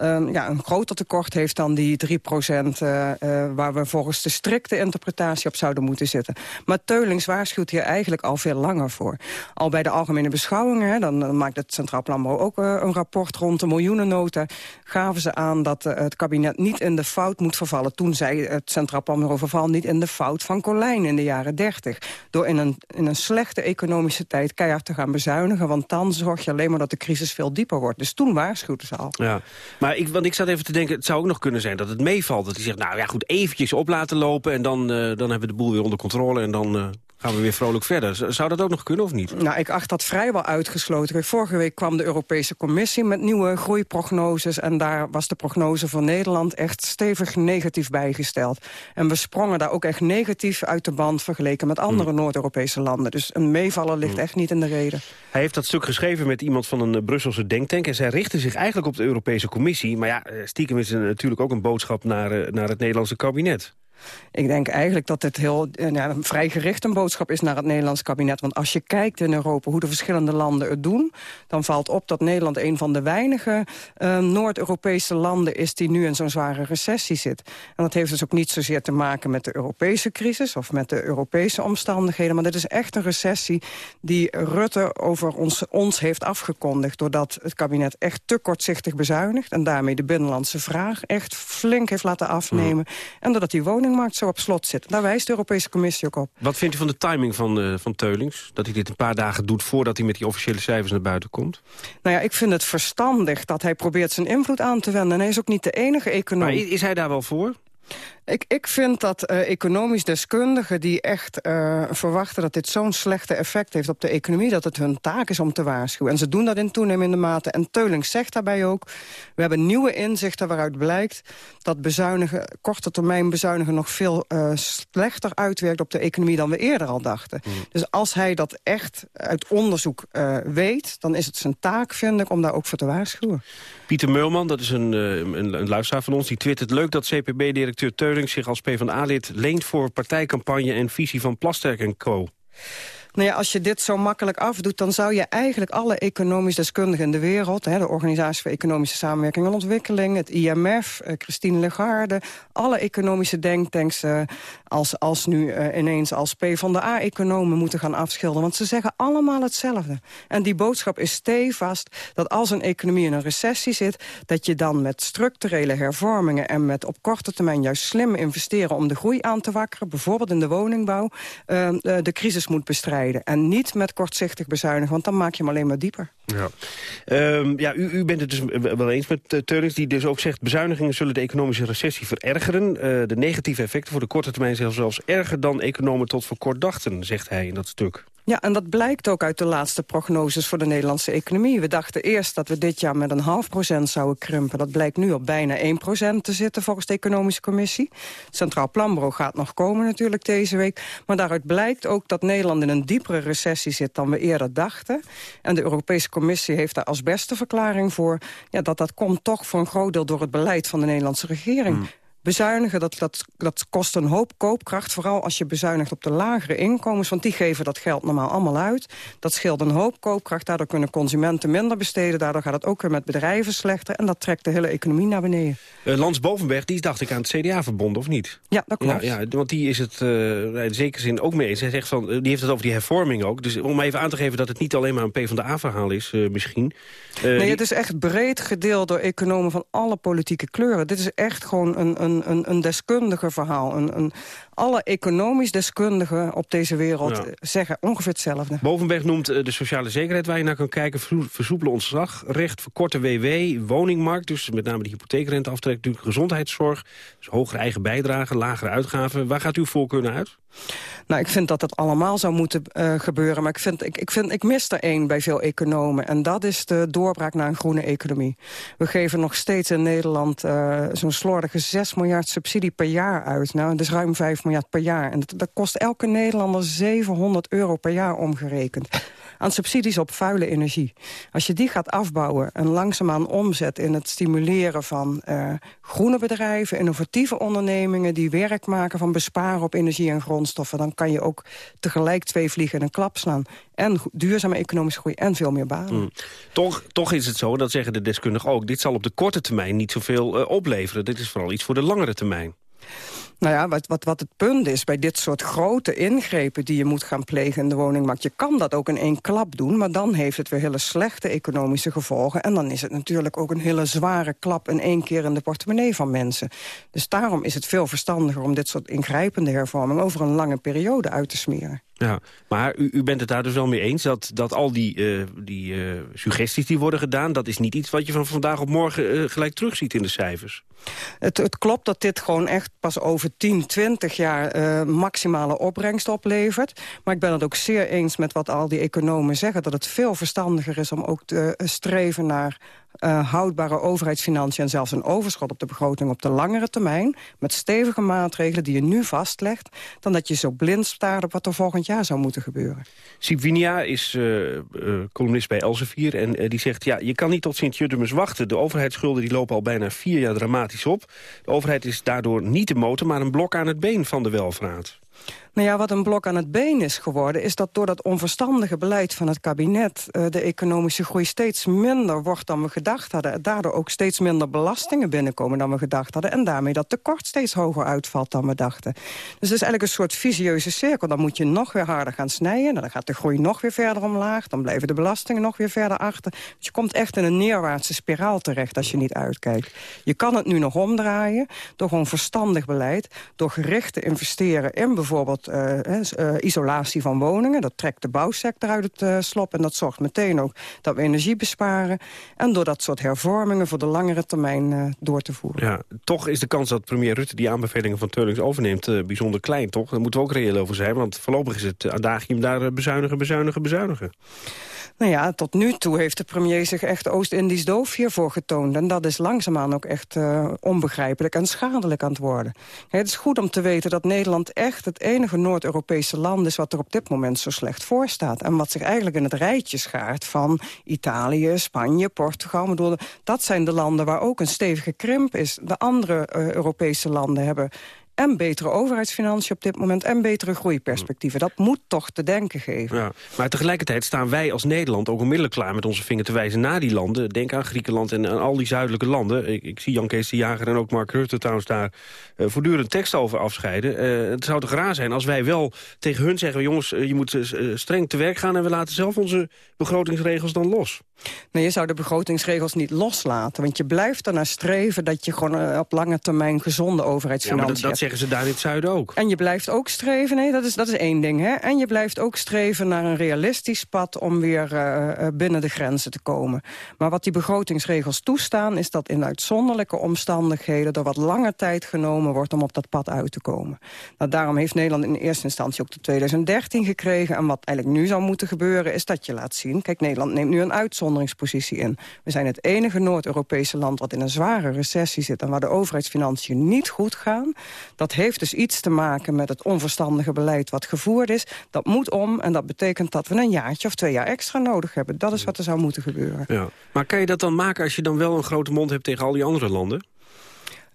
um, ja, een groter tekort heeft dan die 3 procent... Uh, waar we volgens de strikte interpretatie op zouden moeten zitten. Maar Teulings waarschuwt hier eigenlijk al veel langer voor. Al bij de algemene beschouwingen, dan, maakt het Centraal Planbureau ook een rapport rond de miljoenennota... gaven ze aan dat het kabinet niet in de fout moet vervallen. Toen zei het Centraal Planbureau verval niet in de fout van Colijn in de jaren 30. Door in een, in een slechte economische tijd keihard te gaan bezuinigen. Want dan zorg je alleen maar dat de crisis veel dieper wordt. Dus toen waarschuwden ze al. Ja, maar ik, want ik zat even te denken, het zou ook nog kunnen zijn dat het meevalt. Dat hij zegt, nou ja goed, eventjes op laten lopen... en dan, uh, dan hebben we de boel weer onder controle en dan... Uh gaan we weer vrolijk verder. Zou dat ook nog kunnen of niet? Nou, ik acht dat vrijwel uitgesloten. Vorige week kwam de Europese Commissie met nieuwe groeiprognoses... en daar was de prognose voor Nederland echt stevig negatief bijgesteld. En we sprongen daar ook echt negatief uit de band... vergeleken met andere Noord-Europese landen. Dus een meevaller ligt echt niet in de reden. Hij heeft dat stuk geschreven met iemand van een eh, Brusselse denktank... en zij richten zich eigenlijk op de Europese Commissie. Maar ja, eh, stiekem is er natuurlijk ook een boodschap naar, eh, naar het Nederlandse kabinet. Ik denk eigenlijk dat het heel eh, ja, vrij gericht een boodschap is naar het Nederlands kabinet. Want als je kijkt in Europa hoe de verschillende landen het doen... dan valt op dat Nederland een van de weinige eh, Noord-Europese landen is... die nu in zo'n zware recessie zit. En dat heeft dus ook niet zozeer te maken met de Europese crisis... of met de Europese omstandigheden. Maar dit is echt een recessie die Rutte over ons, ons heeft afgekondigd... doordat het kabinet echt te kortzichtig bezuinigt... en daarmee de binnenlandse vraag echt flink heeft laten afnemen. En doordat die woningmarkt zo op slot zit. Daar wijst de Europese Commissie ook op. Wat vindt u van de timing van, eh, van Teulings? Dat hij dit een paar dagen doet voordat hij met die officiële cijfers naar buiten komt? Nou ja, ik vind het verstandig dat hij probeert zijn invloed aan te wenden. En hij is ook niet de enige econoom. Maar is hij daar wel voor? Ik, ik vind dat eh, economisch deskundigen die echt eh, verwachten... dat dit zo'n slechte effect heeft op de economie... dat het hun taak is om te waarschuwen. En ze doen dat in toenemende mate. En Teulings zegt daarbij ook... we hebben nieuwe inzichten waaruit blijkt... dat bezuinigen, korte termijn bezuinigen nog veel eh, slechter uitwerkt op de economie... dan we eerder al dachten. Dus als hij dat echt uit onderzoek weet... dan is het zijn taak, vind ik, om daar ook voor te waarschuwen. Pieter Meulman, dat is een, een, een luisteraar van ons, die twittert... leuk dat CPB-directeur Teulings zich als PvdA-lid leent... voor partijcampagne en visie van Plasterk en Co. Nou ja, als je dit zo makkelijk afdoet... dan zou je eigenlijk alle economisch deskundigen in de wereld... Hè, de Organisatie voor Economische Samenwerking en Ontwikkeling... het IMF, eh, Christine Lagarde... alle economische denktanks eh, als, als nu eh, ineens als PvdA-economen moeten gaan afschilderen. Want ze zeggen allemaal hetzelfde. En die boodschap is stevast dat als een economie in een recessie zit... dat je dan met structurele hervormingen... en met op korte termijn juist slim investeren om de groei aan te wakkeren... bijvoorbeeld in de woningbouw, de crisis moet bestrijden. En niet met kortzichtig bezuinigen, want dan maak je hem alleen maar dieper. Ja, Ehm, ja u, u bent het dus wel eens met uh, die dus ook zegt... bezuinigingen zullen de economische recessie verergeren. Eh, de negatieve effecten voor de korte termijn zelfs, zelfs erger dan economen tot voor kort dachten, zegt hij in dat stuk. Ja, en dat blijkt ook uit de laatste prognoses voor de Nederlandse economie. We dachten eerst dat we dit jaar met een half procent zouden krimpen. Dat blijkt nu op bijna 1 procent te zitten volgens de Economische Commissie. Het Centraal Planbureau gaat nog komen natuurlijk deze week. Maar daaruit blijkt ook dat Nederland in een diepere recessie zit dan we eerder dachten. En de Europese Commissie heeft daar als beste verklaring voor... Ja, dat dat komt toch voor een groot deel door het beleid van de Nederlandse regering. Bezuinigen, dat, dat, dat kost een hoop koopkracht. Vooral als je bezuinigt op de lagere inkomens. Want die geven dat geld normaal allemaal uit. Dat scheelt een hoop koopkracht. Daardoor kunnen consumenten minder besteden. Daardoor gaat het ook weer met bedrijven slechter. En dat trekt de hele economie naar beneden. Uh, Lans Bovenberg, die is dacht ik aan het CDA verbonden, of niet? Ja, dat klopt. Ja, ja want die is het uh, in zekere zin ook mee eens. Hij zegt van, die heeft het over die hervorming ook. Dus om even aan te geven dat het niet alleen maar een PvdA-verhaal is, uh, misschien. nee, die... het is echt breed gedeeld door economen van alle politieke kleuren. Dit is echt gewoon een, een een, een deskundige verhaal. Een, een, alle economisch deskundigen op deze wereld ja. zeggen ongeveer hetzelfde. Bovenberg noemt de sociale zekerheid waar je naar kan kijken... versoepelen ontslagrecht, verkorte WW, woningmarkt... dus met name de hypotheekrenteaftrek, natuurlijk gezondheidszorg... dus hogere eigen bijdrage, lagere uitgaven. Waar gaat uw voorkeur naar uit? Nou, ik vind dat dat allemaal zou moeten uh, gebeuren. Maar ik, vind, ik, ik, vind, ik mis er één bij veel economen. En dat is de doorbraak naar een groene economie. We geven nog steeds in Nederland uh, zo'n slordige 6 miljard subsidie per jaar uit. Nou, dat is ruim 5 miljard per jaar. En dat, kost elke Nederlander 700 euro per jaar omgerekend aan subsidies op vuile energie. Als je die gaat afbouwen en langzaamaan omzet in het stimuleren van uh, groene bedrijven, innovatieve ondernemingen die werk maken van besparen op energie en grondstoffen, dan kan je ook tegelijk twee vliegen in een klap slaan. En duurzame economische groei en veel meer banen. Mm. Toch, toch is het zo, dat zeggen de deskundigen ook, dit zal op de korte termijn niet zoveel uh, opleveren. Dit is vooral iets voor de langere termijn. Nou ja, wat, wat, wat het punt is bij dit soort grote ingrepen... die je moet gaan plegen in de woningmarkt... je kan dat ook in één klap doen, maar dan heeft het weer hele slechte economische gevolgen. En dan is het natuurlijk ook een hele zware klap... in één keer in de portemonnee van mensen. Dus daarom is het veel verstandiger om dit soort ingrijpende hervormingen... over een lange periode uit te smeren. Ja, maar u, u bent het daar dus wel mee eens dat, dat al die, uh, die uh, suggesties die worden gedaan... dat is niet iets wat je van vandaag op morgen uh, gelijk terugziet in de cijfers. Het, het, klopt dat dit gewoon echt pas over 10, 20 jaar maximale opbrengst oplevert. Maar ik ben het ook zeer eens met wat al die economen zeggen... dat het veel verstandiger is om ook te streven naar uh, houdbare overheidsfinanciën... en zelfs een overschot op de begroting op de langere termijn... met stevige maatregelen die je nu vastlegt... dan dat je zo blind staart op wat er volgend jaar zou moeten gebeuren. Sip Winia is uh, uh, columnist bij Elsevier en die zegt... ja, je kan niet tot Sint-Jutemus wachten. De overheidsschulden die lopen al bijna vier jaar dramatisch op. De overheid is daardoor niet de motor, maar een blok aan het been van de welvaart. Nou ja, wat een blok aan het been is geworden... is dat door dat onverstandige beleid van het kabinet... Uh, de economische groei steeds minder wordt dan we gedacht hadden. En daardoor ook steeds minder belastingen binnenkomen dan we gedacht hadden. En daarmee dat tekort steeds hoger uitvalt dan we dachten. Dus het is eigenlijk een soort visieuze cirkel. Dan moet je nog weer harder gaan snijden. Dan gaat de groei nog weer verder omlaag. Dan blijven de belastingen nog weer verder achter. Je komt echt in een neerwaartse spiraal terecht als je niet uitkijkt. Je kan het nu nog omdraaien door gewoon verstandig beleid. Door gericht te investeren in bijvoorbeeld uh, uh, isolatie van woningen. Dat trekt de bouwsector uit het uh, slop. En dat zorgt meteen ook dat we energie besparen. En door dat soort hervormingen voor de langere termijn door te voeren. Ja, toch is de kans dat premier Rutte die aanbevelingen van Teulings overneemt bijzonder klein, toch? Daar moeten we ook reëel over zijn. Want voorlopig is het adagium daar bezuinigen, bezuinigen, bezuinigen. Nou ja, tot nu toe heeft de premier zich echt Oost-Indisch doof hiervoor getoond. En dat is langzaamaan ook echt uh, onbegrijpelijk en schadelijk aan het worden. het is goed om te weten dat Nederland echt het enige Noord-Europese land is... wat er op dit moment zo slecht voor staat. En wat zich eigenlijk in het rijtje schaart van Italië, Spanje, Portugal. Bedoel, dat zijn de landen waar ook een stevige krimp is. De andere uh, Europese landen hebben en betere overheidsfinanciën op dit moment... en betere groeiperspectieven. Dat moet toch te denken geven. Ja, maar tegelijkertijd staan wij als Nederland ook onmiddellijk klaar... met onze vinger te wijzen naar die landen. Denk aan Griekenland en aan al die zuidelijke landen. Ik, ik zie Jan Kees de Jager en ook Mark Rutte trouwens daar... Uh, voortdurend tekst over afscheiden. Uh, het zou toch raar zijn als wij wel tegen hun zeggen... jongens, uh, je moet streng te werk gaan... en we laten zelf onze begrotingsregels dan los. Nee, je zou de begrotingsregels niet loslaten. Want je blijft ernaar streven dat je gewoon op lange termijn... gezonde overheidsfinanciën ja, zeggen ze daar in het zuiden ook. En je blijft ook streven, nee, dat is, dat is één ding. Hè? En je blijft ook streven naar een realistisch pad... om weer uh, binnen de grenzen te komen. Maar wat die begrotingsregels toestaan... is dat in uitzonderlijke omstandigheden... er wat langer tijd genomen wordt om op dat pad uit te komen. Nou, daarom heeft Nederland in eerste instantie ook de 2013 gekregen. En wat eigenlijk nu zou moeten gebeuren, is dat je laat zien... kijk, Nederland neemt nu een uitzonderingspositie in. We zijn het enige Noord-Europese land wat in een zware recessie zit... en waar de overheidsfinanciën niet goed gaan. Dat heeft dus iets te maken met het onverstandige beleid wat gevoerd is. Dat moet om en dat betekent dat we een jaartje of twee jaar extra nodig hebben. Dat is wat er zou moeten gebeuren. Ja. Maar kan je dat dan maken als je dan wel een grote mond hebt tegen al die andere landen?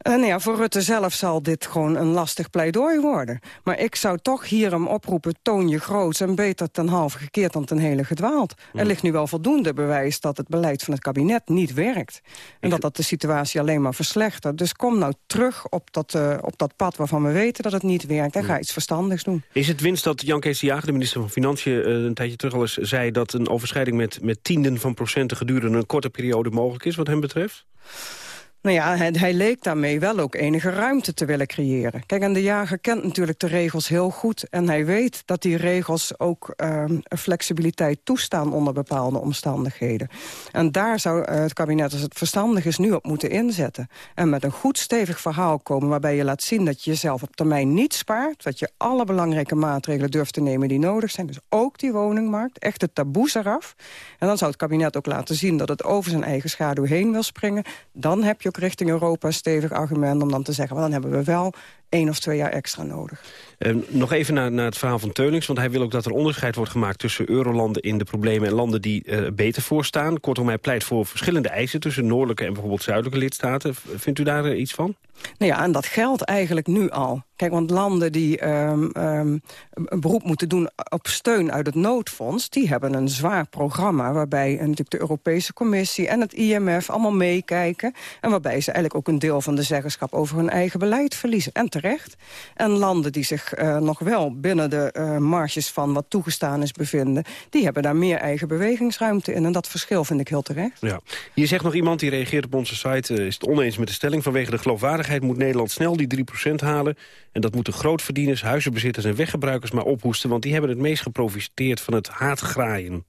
Uh, nou ja, voor Rutte zelf zal dit gewoon een lastig pleidooi worden. Maar ik zou toch hier hem oproepen, toon je groots... en beter ten halve gekeerd dan ten hele gedwaald. Er ligt nu wel voldoende bewijs dat het beleid van het kabinet niet werkt. En dat dat de situatie alleen maar verslechtert. Dus kom nou terug op dat, uh, op dat pad waarvan we weten dat het niet werkt... en ga iets verstandigs doen. Is het winst dat Jan Kees de Jager, de minister van Financiën... Uh, een tijdje terug al eens zei dat een overschrijding met, met tienden van procenten... gedurende een korte periode mogelijk is wat hem betreft? Nou ja, hij, leek daarmee wel ook enige ruimte te willen creëren. Kijk, en de jager kent natuurlijk de regels heel goed... en hij weet dat die regels ook uh, flexibiliteit toestaan... onder bepaalde omstandigheden. En daar zou uh, het kabinet, als het verstandig is, nu op moeten inzetten. En met een goed stevig verhaal komen... waarbij je laat zien dat je jezelf op termijn niet spaart... dat je alle belangrijke maatregelen durft te nemen die nodig zijn. Dus ook die woningmarkt, echt de taboes eraf. En dan zou het kabinet ook laten zien dat het over zijn eigen schaduw heen wil springen. Dan heb je ook richting Europa een stevig argument om dan te zeggen... Well, dan hebben we wel één of twee jaar extra nodig. Uh, nog even naar, naar, het verhaal van Teulings. Want hij wil ook dat er onderscheid wordt gemaakt tussen eurolanden in de problemen... en landen die uh, beter voorstaan. Kortom, hij pleit voor verschillende eisen tussen noordelijke en bijvoorbeeld zuidelijke lidstaten. Vindt u daar uh, iets van? Nou ja, en dat geldt eigenlijk nu al. Kijk, want landen die um, um, een beroep moeten doen op steun uit het noodfonds... die hebben een zwaar programma waarbij natuurlijk de Europese Commissie... en het IMF allemaal meekijken... en waarbij ze eigenlijk ook een deel van de zeggenschap over hun eigen beleid verliezen. En terecht. En landen die zich uh, nog wel binnen de uh, marges van wat toegestaan is bevinden... die hebben daar meer eigen bewegingsruimte in. En dat verschil vind ik heel terecht. Ja. Hier zegt nog iemand die reageert op onze site... Uh, is het oneens met de stelling. Vanwege de geloofwaardigheid moet Nederland snel die 3% halen. En dat moeten grootverdieners, huizenbezitters en weggebruikers maar ophoesten... want die hebben het meest geprofiteerd van het haatgraaien.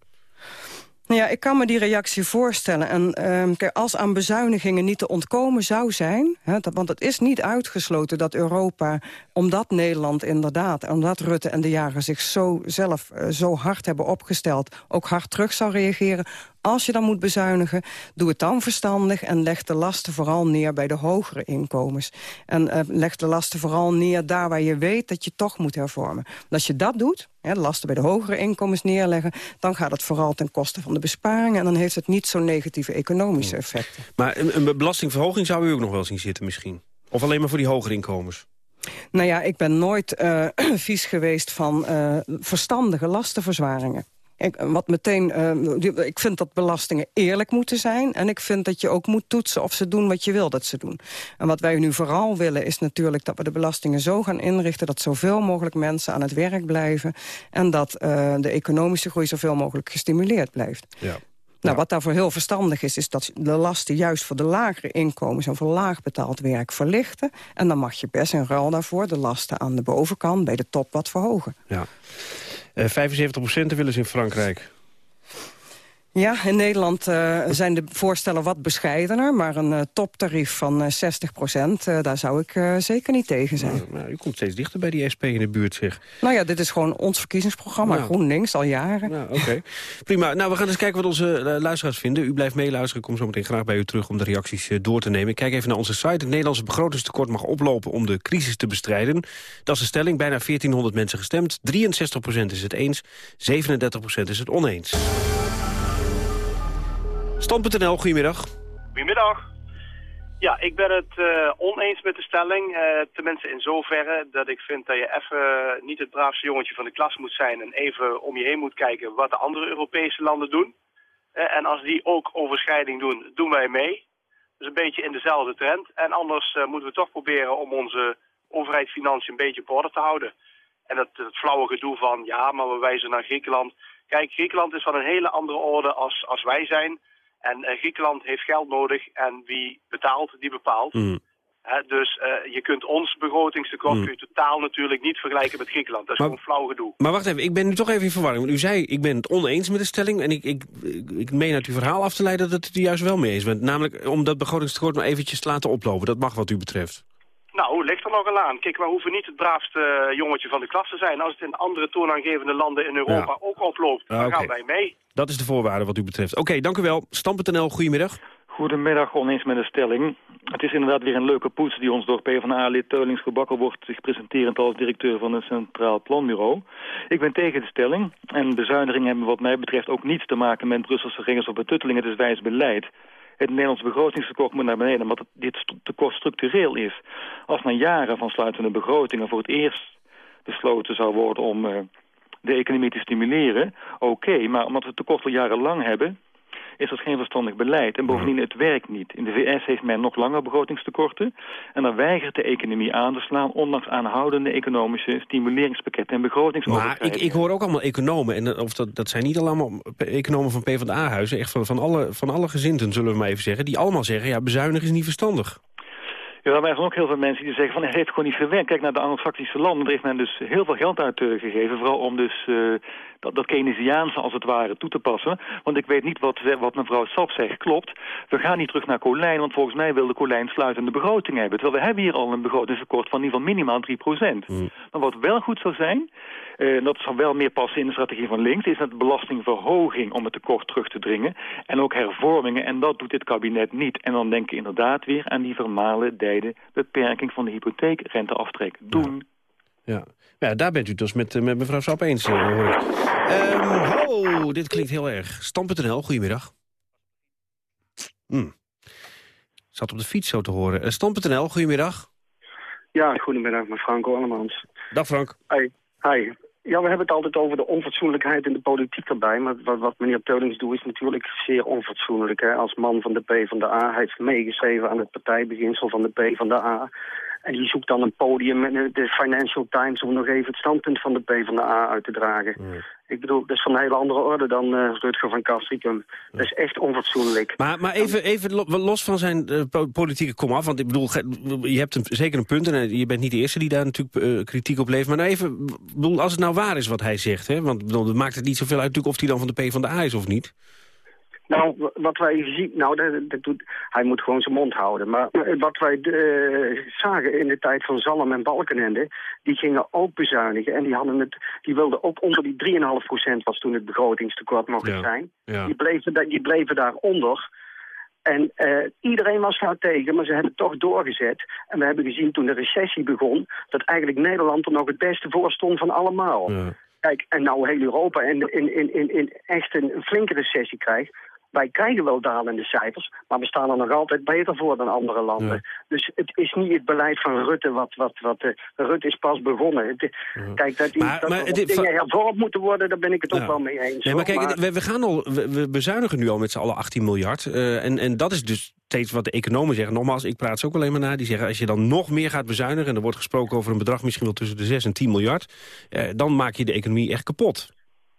Nou ja, ik kan me die reactie voorstellen. En kijk, als aan bezuinigingen niet te ontkomen zou zijn... Hè, dat, want het is niet uitgesloten dat Europa, omdat Nederland inderdaad... omdat Rutte en de jaren zich zo zelf uh, zo hard hebben opgesteld... ook hard terug zou reageren. Als je dan moet bezuinigen, doe het dan verstandig... en leg de lasten vooral neer bij de hogere inkomens. En uh, leg de lasten vooral neer daar waar je weet dat je toch moet hervormen. En als je dat doet, de lasten bij de hogere inkomens neerleggen... dan gaat het vooral ten koste van de besparingen... en dan heeft het niet zo'n negatieve economische effecten. Maar een, een belastingverhoging zou u ook nog wel zien zitten misschien? Of alleen maar voor die hogere inkomens? Nou ja, ik ben nooit uh, vies geweest van uh, verstandige lastenverzwaringen. Ik, wat meteen, uh, ik vind dat belastingen eerlijk moeten zijn. En ik vind dat je ook moet toetsen of ze doen wat je wil dat ze doen. En wat wij nu vooral willen is natuurlijk dat we de belastingen zo gaan inrichten... dat zoveel mogelijk mensen aan het werk blijven. En dat uh, de economische groei zoveel mogelijk gestimuleerd blijft. Ja. Nou, wat daarvoor heel verstandig is, is dat de lasten juist voor de lagere inkomens en voor laag betaald werk verlichten. En dan mag je best in ruil daarvoor de lasten aan de bovenkant bij de top wat verhogen. Ja. Uh, 75% willen ze in Frankrijk. Ja, in Nederland uh, zijn de voorstellen wat bescheidener... maar een uh, toptarief van uh, 60 procent, daar zou ik zeker niet tegen zijn. Nou, nou, u komt steeds dichter bij die SP in de buurt, zeg. Nou ja, dit is gewoon ons verkiezingsprogramma, nou. GroenLinks, al jaren. Nou, Oké, prima. Nou, we gaan eens kijken wat onze luisteraars vinden. U blijft meeluisteren, ik kom zo meteen graag bij u terug... om de reacties door te nemen. Ik kijk even naar onze site. Het Nederlandse begrotingstekort mag oplopen om de crisis te bestrijden. Dat is de stelling, bijna 1400 mensen gestemd. 63 procent is het eens, 37 procent is het oneens. Stand.nl, goedemiddag. Goedemiddag. Ja, ik ben het uh, oneens met de stelling. Uh, tenminste in zoverre dat ik vind dat je even niet het braafste jongetje van de klas moet zijn... en even om je heen moet kijken wat de andere Europese landen doen. En als die ook overschrijding doen, doen wij mee. Dus een beetje in dezelfde trend. En anders moeten we toch proberen om onze overheidsfinanciën een beetje op orde te houden. En dat, dat flauwe gedoe van, ja, maar we wijzen naar Griekenland. Kijk, Griekenland is van een hele andere orde als, als wij zijn... En uh, Griekenland heeft geld nodig en wie betaalt, die bepaalt. Mm. He, dus uh, je kunt ons begrotingstekort mm. kun je totaal natuurlijk niet vergelijken met Griekenland. Dat is maar, gewoon flauw gedoe. Maar wacht even, ik ben nu toch even in verwarring. Want u zei, ik ben het oneens met de stelling. En ik, ik, ik meen uit uw verhaal af te leiden dat het er juist wel mee is. Namelijk om dat begrotingstekort maar eventjes te laten oplopen. Dat mag wat u betreft. Nou, ligt er nogal aan. Kijk, we hoeven niet het braafste jongetje van de klas te zijn. Als het in andere toonaangevende landen in Europa ja. ook oploopt, dan ah, okay. gaan wij mee. Dat is de voorwaarde wat u betreft. Oké, okay, dank u wel. Stam.nl, goedemiddag. Goedemiddag, oneens met de stelling. Het is inderdaad weer een leuke poets die ons door PvdA-lid Teulings gebakken wordt... zich presenterend als directeur van het Centraal Planbureau. Ik ben tegen de stelling. En bezuinigingen hebben wat mij betreft ook niets te maken met Brusselse ringers of betutteling. Het is wijs beleid het Nederlands begrotingstekort moet naar beneden, omdat dit tekort structureel is. Als na jaren van sluitende begrotingen voor het eerst besloten zou worden om uh, de economie te stimuleren, oké, maar omdat we het tekort al jarenlang hebben, is dat geen verstandig beleid. En bovendien, het werkt niet. In de VS heeft men nog langer begrotingstekorten. En dan weigert de economie aan te slaan... ondanks aanhoudende economische stimuleringspakketten en begrotingsoverschrijdingen. Maar ik, ik hoor ook allemaal economen. En of dat, dat zijn niet allemaal economen van PvdA-huizen. Echt van, van, alle, van alle gezinten, zullen we maar even zeggen. Die allemaal zeggen, ja, bezuinigen is niet verstandig. Ja, maar er zijn ook heel veel mensen die zeggen van het heeft gewoon niet gewerkt. Kijk naar de anglo-saxische landen, daar heeft men dus heel veel geld uit uh, gegeven. Vooral om dus uh, dat, dat Keynesiaanse als het ware toe te passen. Want ik weet niet wat, wat mevrouw Sap zegt, klopt. We gaan niet terug naar Colijn, want volgens mij wil de Colijn sluitende begroting hebben. Terwijl we hebben hier al een begrotingstekort van in ieder geval minimaal 3 procent. Mm. Maar wat wel goed zou zijn, uh, dat zal wel meer passen in de strategie van links, is dat belastingverhoging om het tekort terug te dringen. En ook hervormingen, en dat doet dit kabinet niet. En dan denk ik inderdaad weer aan die vermalen dijde beperking van de hypotheekrenteaftrek. Doen. Ja. ja, daar bent u dus met, met mevrouw Sap eens, uh, hoor ik. Um, oh, dit klinkt heel erg. Stam.nl, goedemiddag. Hmm. Zat op de fiets zo te horen. Uh, Stam.nl, goedemiddag. Ja, goedemiddag, met Franco Allemans. Dag Frank. Hi. Hi. Ja, we hebben het altijd over de onfatsoenlijkheid in de politiek erbij. Maar wat, meneer Teulings doet is natuurlijk zeer onfatsoenlijk. Hè? Als man van de P van de A. Hij heeft meegeschreven aan het partijbeginsel van de P van de A. En die zoekt dan een podium met de Financial Times... om nog even het standpunt van de PvdA uit te dragen. Ik bedoel, dat is van een hele andere orde dan uh, Rutger van Kastricum. Dat is echt onfatsoenlijk. Maar, maar even, even los van zijn uh, politieke komaf, want ik bedoel, je hebt een, zeker een punt... en je bent niet de eerste die daar natuurlijk kritiek op levert. Maar nou even, bedoel, als het nou waar is wat hij zegt... Hè, want bedoel, maakt het niet zoveel uit natuurlijk of hij dan van de PvdA is of niet... Nou, wat wij zien, nou, dat, dat doet, hij moet gewoon zijn mond houden. Maar wat wij uh, zagen in de tijd van Zalm en Balkenende, die gingen ook bezuinigen. En die, hadden het, die wilden ook onder die 3,5% was toen het begrotingstekort nog eens zijn. Ja. Die, bleven, die bleven daaronder. En uh, iedereen was daar tegen, maar ze hebben het toch doorgezet. En we hebben gezien toen de recessie begon... dat eigenlijk Nederland er nog het beste voor stond van allemaal. Ja. Kijk, en nou heel Europa in, in, in, in, in echt een flinke recessie krijgt wij krijgen wel dalende cijfers, maar we staan er nog altijd beter voor dan andere landen. Ja. Dus het is niet het beleid van Rutte wat... wat, wat uh, Rutte is pas begonnen. Het, ja. Kijk, dat, die, maar, dat maar, dingen hervormd moeten worden, daar ben ik het ja. ook wel mee eens. Nee, maar hoor. kijk, we, we, gaan al, we, we, bezuinigen nu al met z'n allen 18 miljard. Uh, en, en dat is dus steeds wat de economen zeggen. Nogmaals, ik praat ze ook alleen maar na. Die zeggen, als je dan nog meer gaat bezuinigen... en er wordt gesproken over een bedrag misschien wel tussen de 6 en 10 miljard... Uh, dan maak je de economie echt kapot.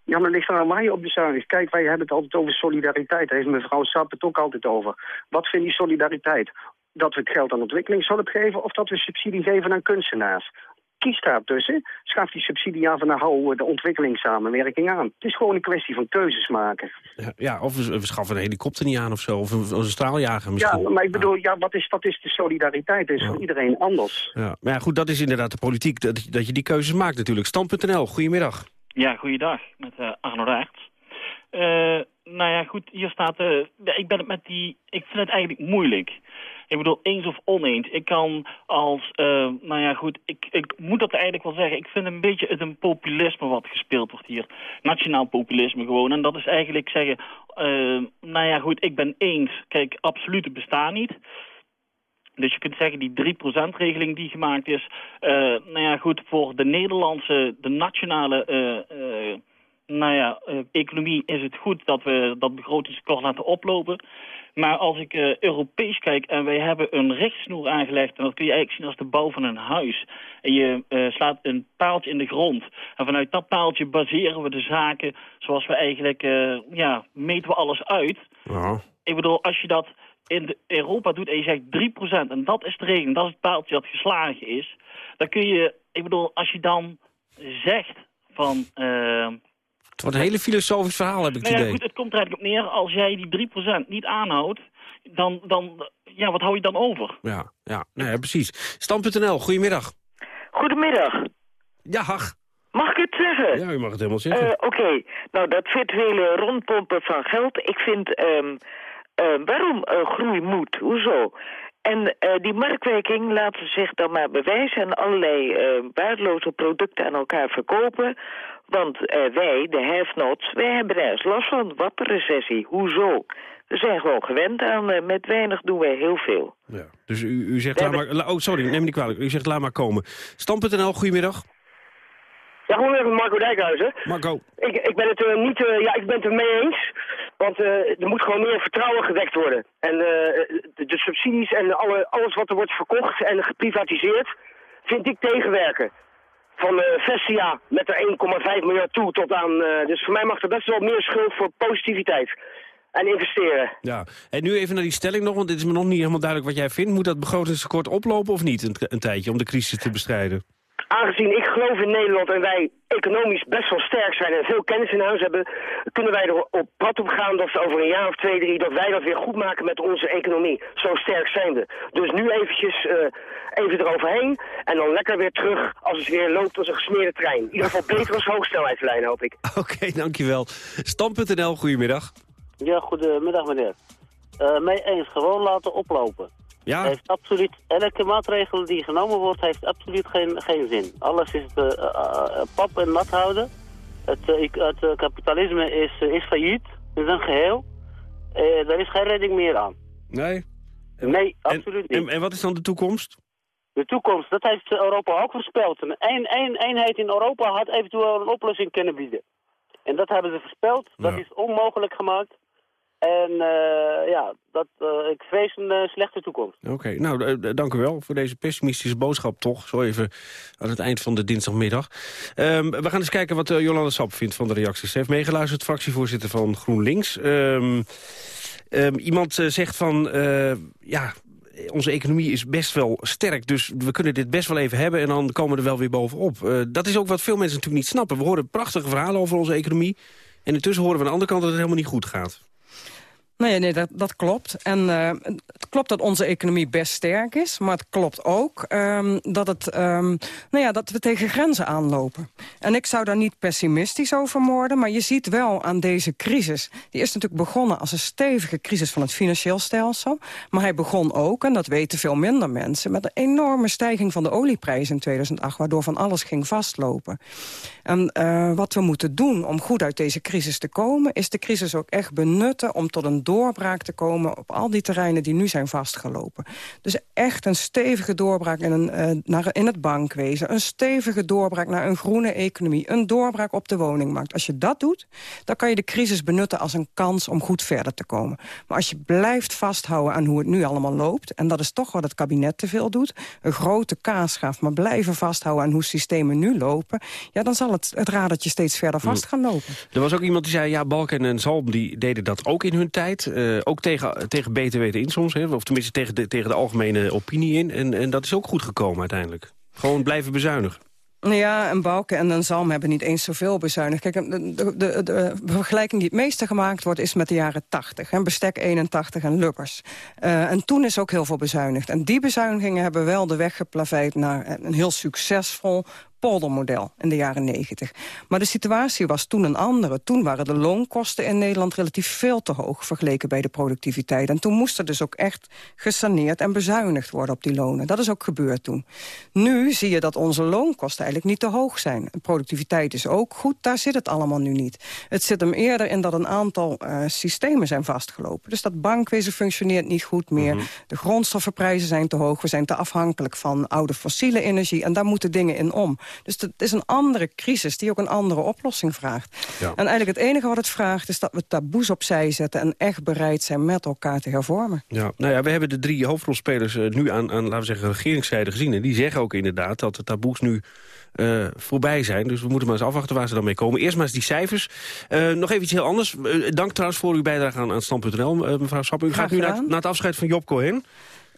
Ja, maar ligt er aan mij op bezuinigd. Kijk, wij hebben het altijd over solidariteit. Daar heeft mevrouw Sap het ook altijd over. Wat vindt die solidariteit? Dat we het geld aan ontwikkelingshulp geven... of dat we subsidie geven aan kunstenaars? Kies daar tussen. Schaf die subsidie af en dan houden we de ontwikkelingssamenwerking aan. Het is gewoon een kwestie van keuzes maken. Ja, ja of we, we, schaffen een helikopter niet aan of zo. Of een, een straaljager misschien. Ja, maar ik bedoel, ja, wat, is, wat is de solidariteit? Dat is ja. voor iedereen anders. Ja. Maar ja, goed, dat is inderdaad de politiek. Dat, dat je die keuzes maakt natuurlijk. Stand.nl, goedemiddag. Ja, goeiedag, met uh, Arno Raerts. Uh, nou ja, goed, hier staat... Uh, ik ben het met die... Ik vind het eigenlijk moeilijk. Ik bedoel, eens of oneens. Ik kan als... nou ja, goed, ik, ik moet dat eigenlijk wel zeggen. Ik vind een beetje het een populisme wat gespeeld wordt hier. Nationaal populisme gewoon. En dat is eigenlijk zeggen... nou ja, goed, ik ben eens. Kijk, absolute bestaan niet. Dus je kunt zeggen, die 3%-regeling die gemaakt is... Uh, nou ja, goed, voor de Nederlandse, de nationale uh, uh, nou ja, economie is het goed dat we dat begrotingstekort laten oplopen. Maar als ik Europees kijk en wij hebben een richtsnoer aangelegd... en dat kun je eigenlijk zien als de bouw van een huis. En je slaat een paaltje in de grond. En vanuit dat paaltje baseren we de zaken zoals we eigenlijk... ja, meten we alles uit. Ja. Ik bedoel, als je dat in Europa doet en je zegt 3%, en dat is de regeling, dat is het paaltje dat geslagen is, dan kun je, ik bedoel, als je dan zegt van... Uh, het wordt een hele filosofisch verhaal, heb ik het nou ja, idee. Goed, het komt er eigenlijk op neer, als jij die 3% niet aanhoudt, dan, dan, ja, wat hou je dan over? Ja, ja, nou ja precies. Stand.nl, goedemiddag. Goedemiddag. Ja, ach. Mag ik het zeggen? Ja, u mag het helemaal zeggen. Uh, Oké, okay. nou dat virtuele rondpompen van geld, ik vind... Um, waarom uh, groei moet? Hoezo? En uh, die marktwerking laten zich dan maar bewijzen en allerlei waardeloze producten aan elkaar verkopen. Want wij, de have-nots, wij hebben er eens last van. Wat een recessie. Hoezo? We zijn gewoon gewend aan, met weinig doen wij heel veel. Ja, dus u, u zegt, laat maar, oh sorry, neem me niet kwalijk. U zegt, laat maar komen. Stam.nl, goedemiddag. Ja, goedemiddag, Marco Dijkhuizen. Marco. Ik, ik ben het uh, niet, uh, ja, ik ben het er mee eens. Want uh, er moet gewoon meer vertrouwen gewekt worden. En de, de, subsidies en alle, alles wat er wordt verkocht en geprivatiseerd, vind ik tegenwerken. Van Vestia met er 1,5 miljard toe tot aan... dus voor mij mag er best wel meer schuld voor positiviteit. En investeren. Ja, en nu even naar die stelling nog, want dit is me nog niet helemaal duidelijk wat jij vindt. Moet dat begrotingstekort oplopen of niet, een, een tijdje, om de crisis te bestrijden? Aangezien ik geloof in Nederland en wij economisch best wel sterk zijn en veel kennis in huis hebben, kunnen wij er op pad op gaan dat over een jaar of twee, drie, dat wij dat weer goed maken met onze economie. Zo sterk zijn we. Dus nu eventjes uh, even eroverheen en dan lekker weer terug als het weer loopt als een gesmeerde trein. In ieder geval beter als hoogsnelheidslijn, hoop ik. Oké, okay, dankjewel. Stam.nl, goedemiddag. Ja, goedemiddag meneer. Uh, mee eens, gewoon laten oplopen. Ja. Heeft absoluut, elke maatregel die genomen wordt, heeft absoluut geen, geen zin. Alles is uh, uh, pap en nat houden. Het, het kapitalisme is, is failliet, is een geheel. er is geen redding meer aan. Nee? Nee, absoluut en, niet. En, en wat is dan de toekomst? De toekomst, dat heeft Europa ook voorspeld. Een een, eenheid in Europa had eventueel een oplossing kunnen bieden. En dat hebben ze voorspeld. Dat Ja. is onmogelijk gemaakt. En eh, ja, dat, eh, ik vrees een eh, slechte toekomst. Oké, nou, dank u wel voor deze pessimistische boodschap toch. Zo even aan het eind van de dinsdagmiddag. Ehm, we gaan eens kijken wat Jolande Sap vindt van de reacties. Ze heeft meegeluisterd, fractievoorzitter van GroenLinks. Ehm, ehm, iemand zegt van, ja, onze economie is best wel sterk... dus we kunnen dit best wel even hebben en dan komen we er wel weer bovenop. Dat is ook wat veel mensen natuurlijk niet snappen. We horen prachtige verhalen over onze economie... en intussen horen we aan de andere kant dat het helemaal niet goed gaat. Nee, nee dat, dat klopt. En eh, het klopt dat onze economie best sterk is. Maar het klopt ook ehm, dat, het, ehm, nou ja, dat we tegen grenzen aanlopen. En ik zou daar niet pessimistisch over worden. Maar je ziet wel aan deze crisis. Die is natuurlijk begonnen als een stevige crisis van het financieel stelsel. Maar hij begon ook, en dat weten veel minder mensen... met een enorme stijging van de olieprijs in 2008... waardoor van alles ging vastlopen. En eh, wat we moeten doen om goed uit deze crisis te komen... is de crisis ook echt benutten om tot een doorbraak te komen... op al die terreinen die nu zijn vastgelopen. Dus echt een stevige doorbraak in, een, eh, naar, in het bankwezen. Een stevige doorbraak naar een groene economie. Een doorbraak op de woningmarkt. Als je dat doet, dan kan je de crisis benutten als een kans om goed verder te komen. Maar als je blijft vasthouden aan hoe het nu allemaal loopt... en dat is toch wat het kabinet te veel doet... een grote kaasgraaf, maar blijven vasthouden aan hoe systemen nu lopen... ja, dan zal het, het radertje steeds verder vast gaan lopen. Er was ook iemand die zei, ja, Balken en Zalm die deden dat ook in hun tijd. Eh, ook tegen, tegen weten in soms, hè, of tenminste tegen de, tegen de algemene opinie in. En, en dat is ook goed gekomen uiteindelijk. Gewoon blijven bezuinigen. Ja, en Bouke en een Zalm hebben niet eens zoveel bezuinigd. Kijk, de, de, de, vergelijking die het meeste gemaakt wordt... is met de jaren 80. Hè, bestek 81 en Lubbers. Uh, en toen is ook heel veel bezuinigd. En die bezuinigingen hebben wel de weg geplaveid... naar een heel succesvol poldermodel in de jaren 90. Maar de situatie was toen een andere. Toen waren de loonkosten in Nederland relatief veel te hoog... vergeleken bij de productiviteit. En toen moest er dus ook echt gesaneerd en bezuinigd worden op die lonen. Dat is ook gebeurd toen. Nu zie je dat onze loonkosten eigenlijk niet te hoog zijn. Productiviteit is ook goed, daar zit het allemaal nu niet. Het zit hem eerder in dat een aantal uh, systemen zijn vastgelopen. Dus dat bankwezen functioneert niet goed meer. Mm -hmm. De grondstoffenprijzen zijn te hoog. We zijn te afhankelijk van oude fossiele energie. En daar moeten dingen in om. Dus het is een andere crisis die ook een andere oplossing vraagt. Ja. En eigenlijk het enige wat het vraagt is dat we taboes opzij zetten... en echt bereid zijn met elkaar te hervormen. Ja, nou ja, we hebben de drie hoofdrolspelers uh, nu aan, aan, laten we zeggen, regeringszijde gezien. En die zeggen ook inderdaad dat de taboes nu uh, voorbij zijn. Dus we moeten maar eens afwachten waar ze dan mee komen. Eerst maar eens die cijfers. Uh, nog even iets heel anders. Uh, dank trouwens voor uw bijdrage aan, aan Stand.nl, mevrouw Sappen. U Graag gaat nu naar, naar het afscheid van Job Cohen.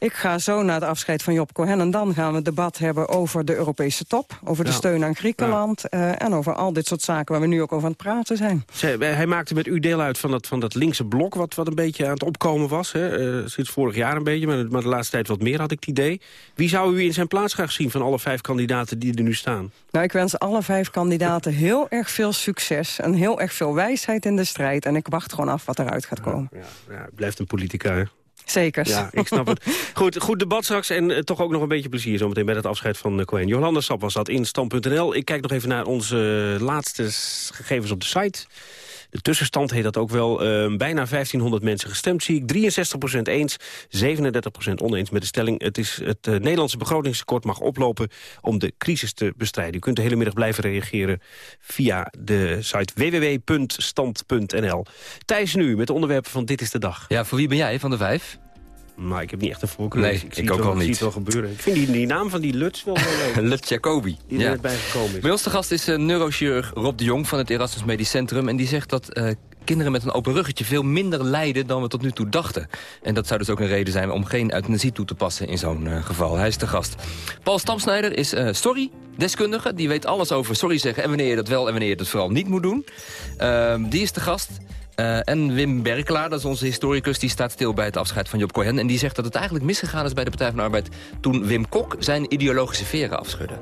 Ik ga zo naar het afscheid van Job Cohen. En dan gaan we het debat hebben over de Europese top. Over de Ja. steun aan Griekenland. eh, en over al dit soort zaken waar we nu ook over aan het praten zijn. Zij- hij maakte met u deel uit van dat, van dat linkse blok... Wat, wat een beetje aan het opkomen was. Hè? Eh, sinds vorig jaar een beetje, maar, maar de laatste tijd wat meer had ik het idee. Wie zou u in zijn plaats graag zien van alle vijf kandidaten die er nu staan? Nou, ik wens alle vijf kandidaten heel erg veel succes. En heel erg veel wijsheid in de strijd. En ik wacht gewoon af wat eruit gaat komen. Ja, het blijft een politica, hè? Zeker. Ja, ik snap het. Goed, goed debat straks en eh, toch ook nog een beetje plezier zometeen bij het afscheid van uh, Cohen. Jolanda Sap was dat in Stand.nl. Ik kijk nog even naar onze eh, laatste gegevens op de site. De tussenstand heet dat ook wel. Eh, bijna 1500 mensen gestemd, zie ik. 63% eens, 37% oneens met de stelling. Het, is het eh, Nederlandse begrotingstekort mag oplopen om de crisis te bestrijden. U kunt de hele middag blijven reageren via de site www.stand.nl. Thijs nu met de onderwerpen van Dit is de Dag. Ja, voor wie ben jij van de vijf? Maar ik heb niet echt een voorkeur. Nee, ik zie het ook wel, al ik zie niet. het wel gebeuren. Ik vind die, die naam van die Lutz wel heel leuk. Lut Jacobi. Die er net bijgekomen is. Bij ons gast is eh, neurochirurg Rob de Jong van het Erasmus Medisch Centrum. En die zegt dat eh, kinderen met een open ruggetje veel minder lijden dan we tot nu toe dachten. En dat zou dus ook een reden zijn om geen euthanasie toe te passen in zo'n eh, geval. Hij is de gast. Paul Stamsnijder is sorry-deskundige. Die weet alles over sorry zeggen en wanneer je dat wel en wanneer je dat vooral niet moet doen. Ehm, die is de gast. Eh, en Wim Berklaar, dat is onze historicus, die staat stil bij het afscheid van Job Cohen. En die zegt dat het eigenlijk misgegaan is bij de Partij van de Arbeid... toen Wim Kok zijn ideologische veren afschudde.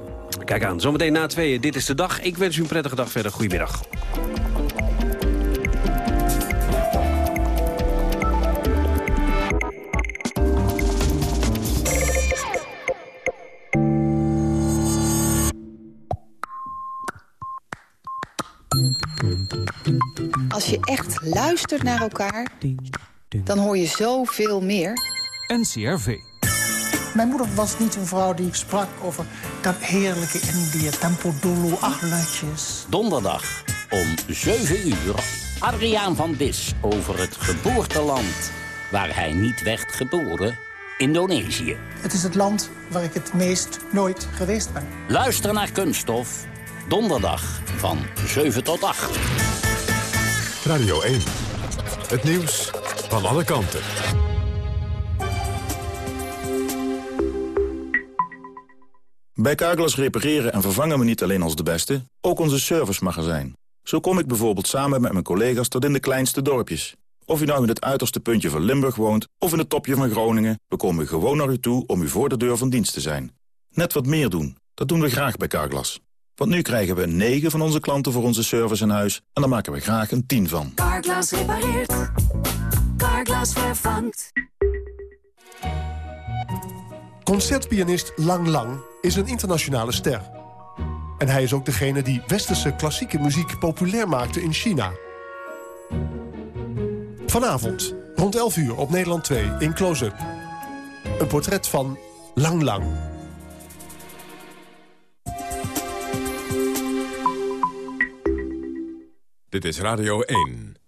Kijk aan, zometeen na tweeën. Dit is de dag. Ik wens u een prettige dag verder. Goedemiddag. Echt luistert naar elkaar, dan hoor je zoveel meer. NCRV. Mijn moeder was niet een vrouw die sprak over dat heerlijke Indië, tempo dolo, acht luidjes. Donderdag, om 7 uur Adriaan van Dis over het geboorteland... waar hij niet werd geboren, Indonesië. Het is het land waar ik het meest nooit geweest ben. Luister naar Kunststof, donderdag van 7 tot 8. Radio 1. Het nieuws van alle kanten. Bij Carglass repareren en vervangen we niet alleen als de beste, ook onze servicemagazijn. Zo kom ik bijvoorbeeld samen met mijn collega's tot in de kleinste dorpjes. Of u nou in het uiterste puntje van Limburg woont of in het topje van Groningen... we komen gewoon naar u toe om u voor de deur van dienst te zijn. Net wat meer doen, dat doen we graag bij Carglass. Want nu krijgen we 9 van onze klanten voor onze service in huis... en daar maken we graag een 10 van. Carglass repareert. Carglass vervangt. Concertpianist Lang Lang is een internationale ster. En hij is ook degene die westerse klassieke muziek populair maakte in China. Vanavond, rond 11 uur op Nederland 2 in Close-Up. Een portret van Lang Lang. Dit is Radio 1.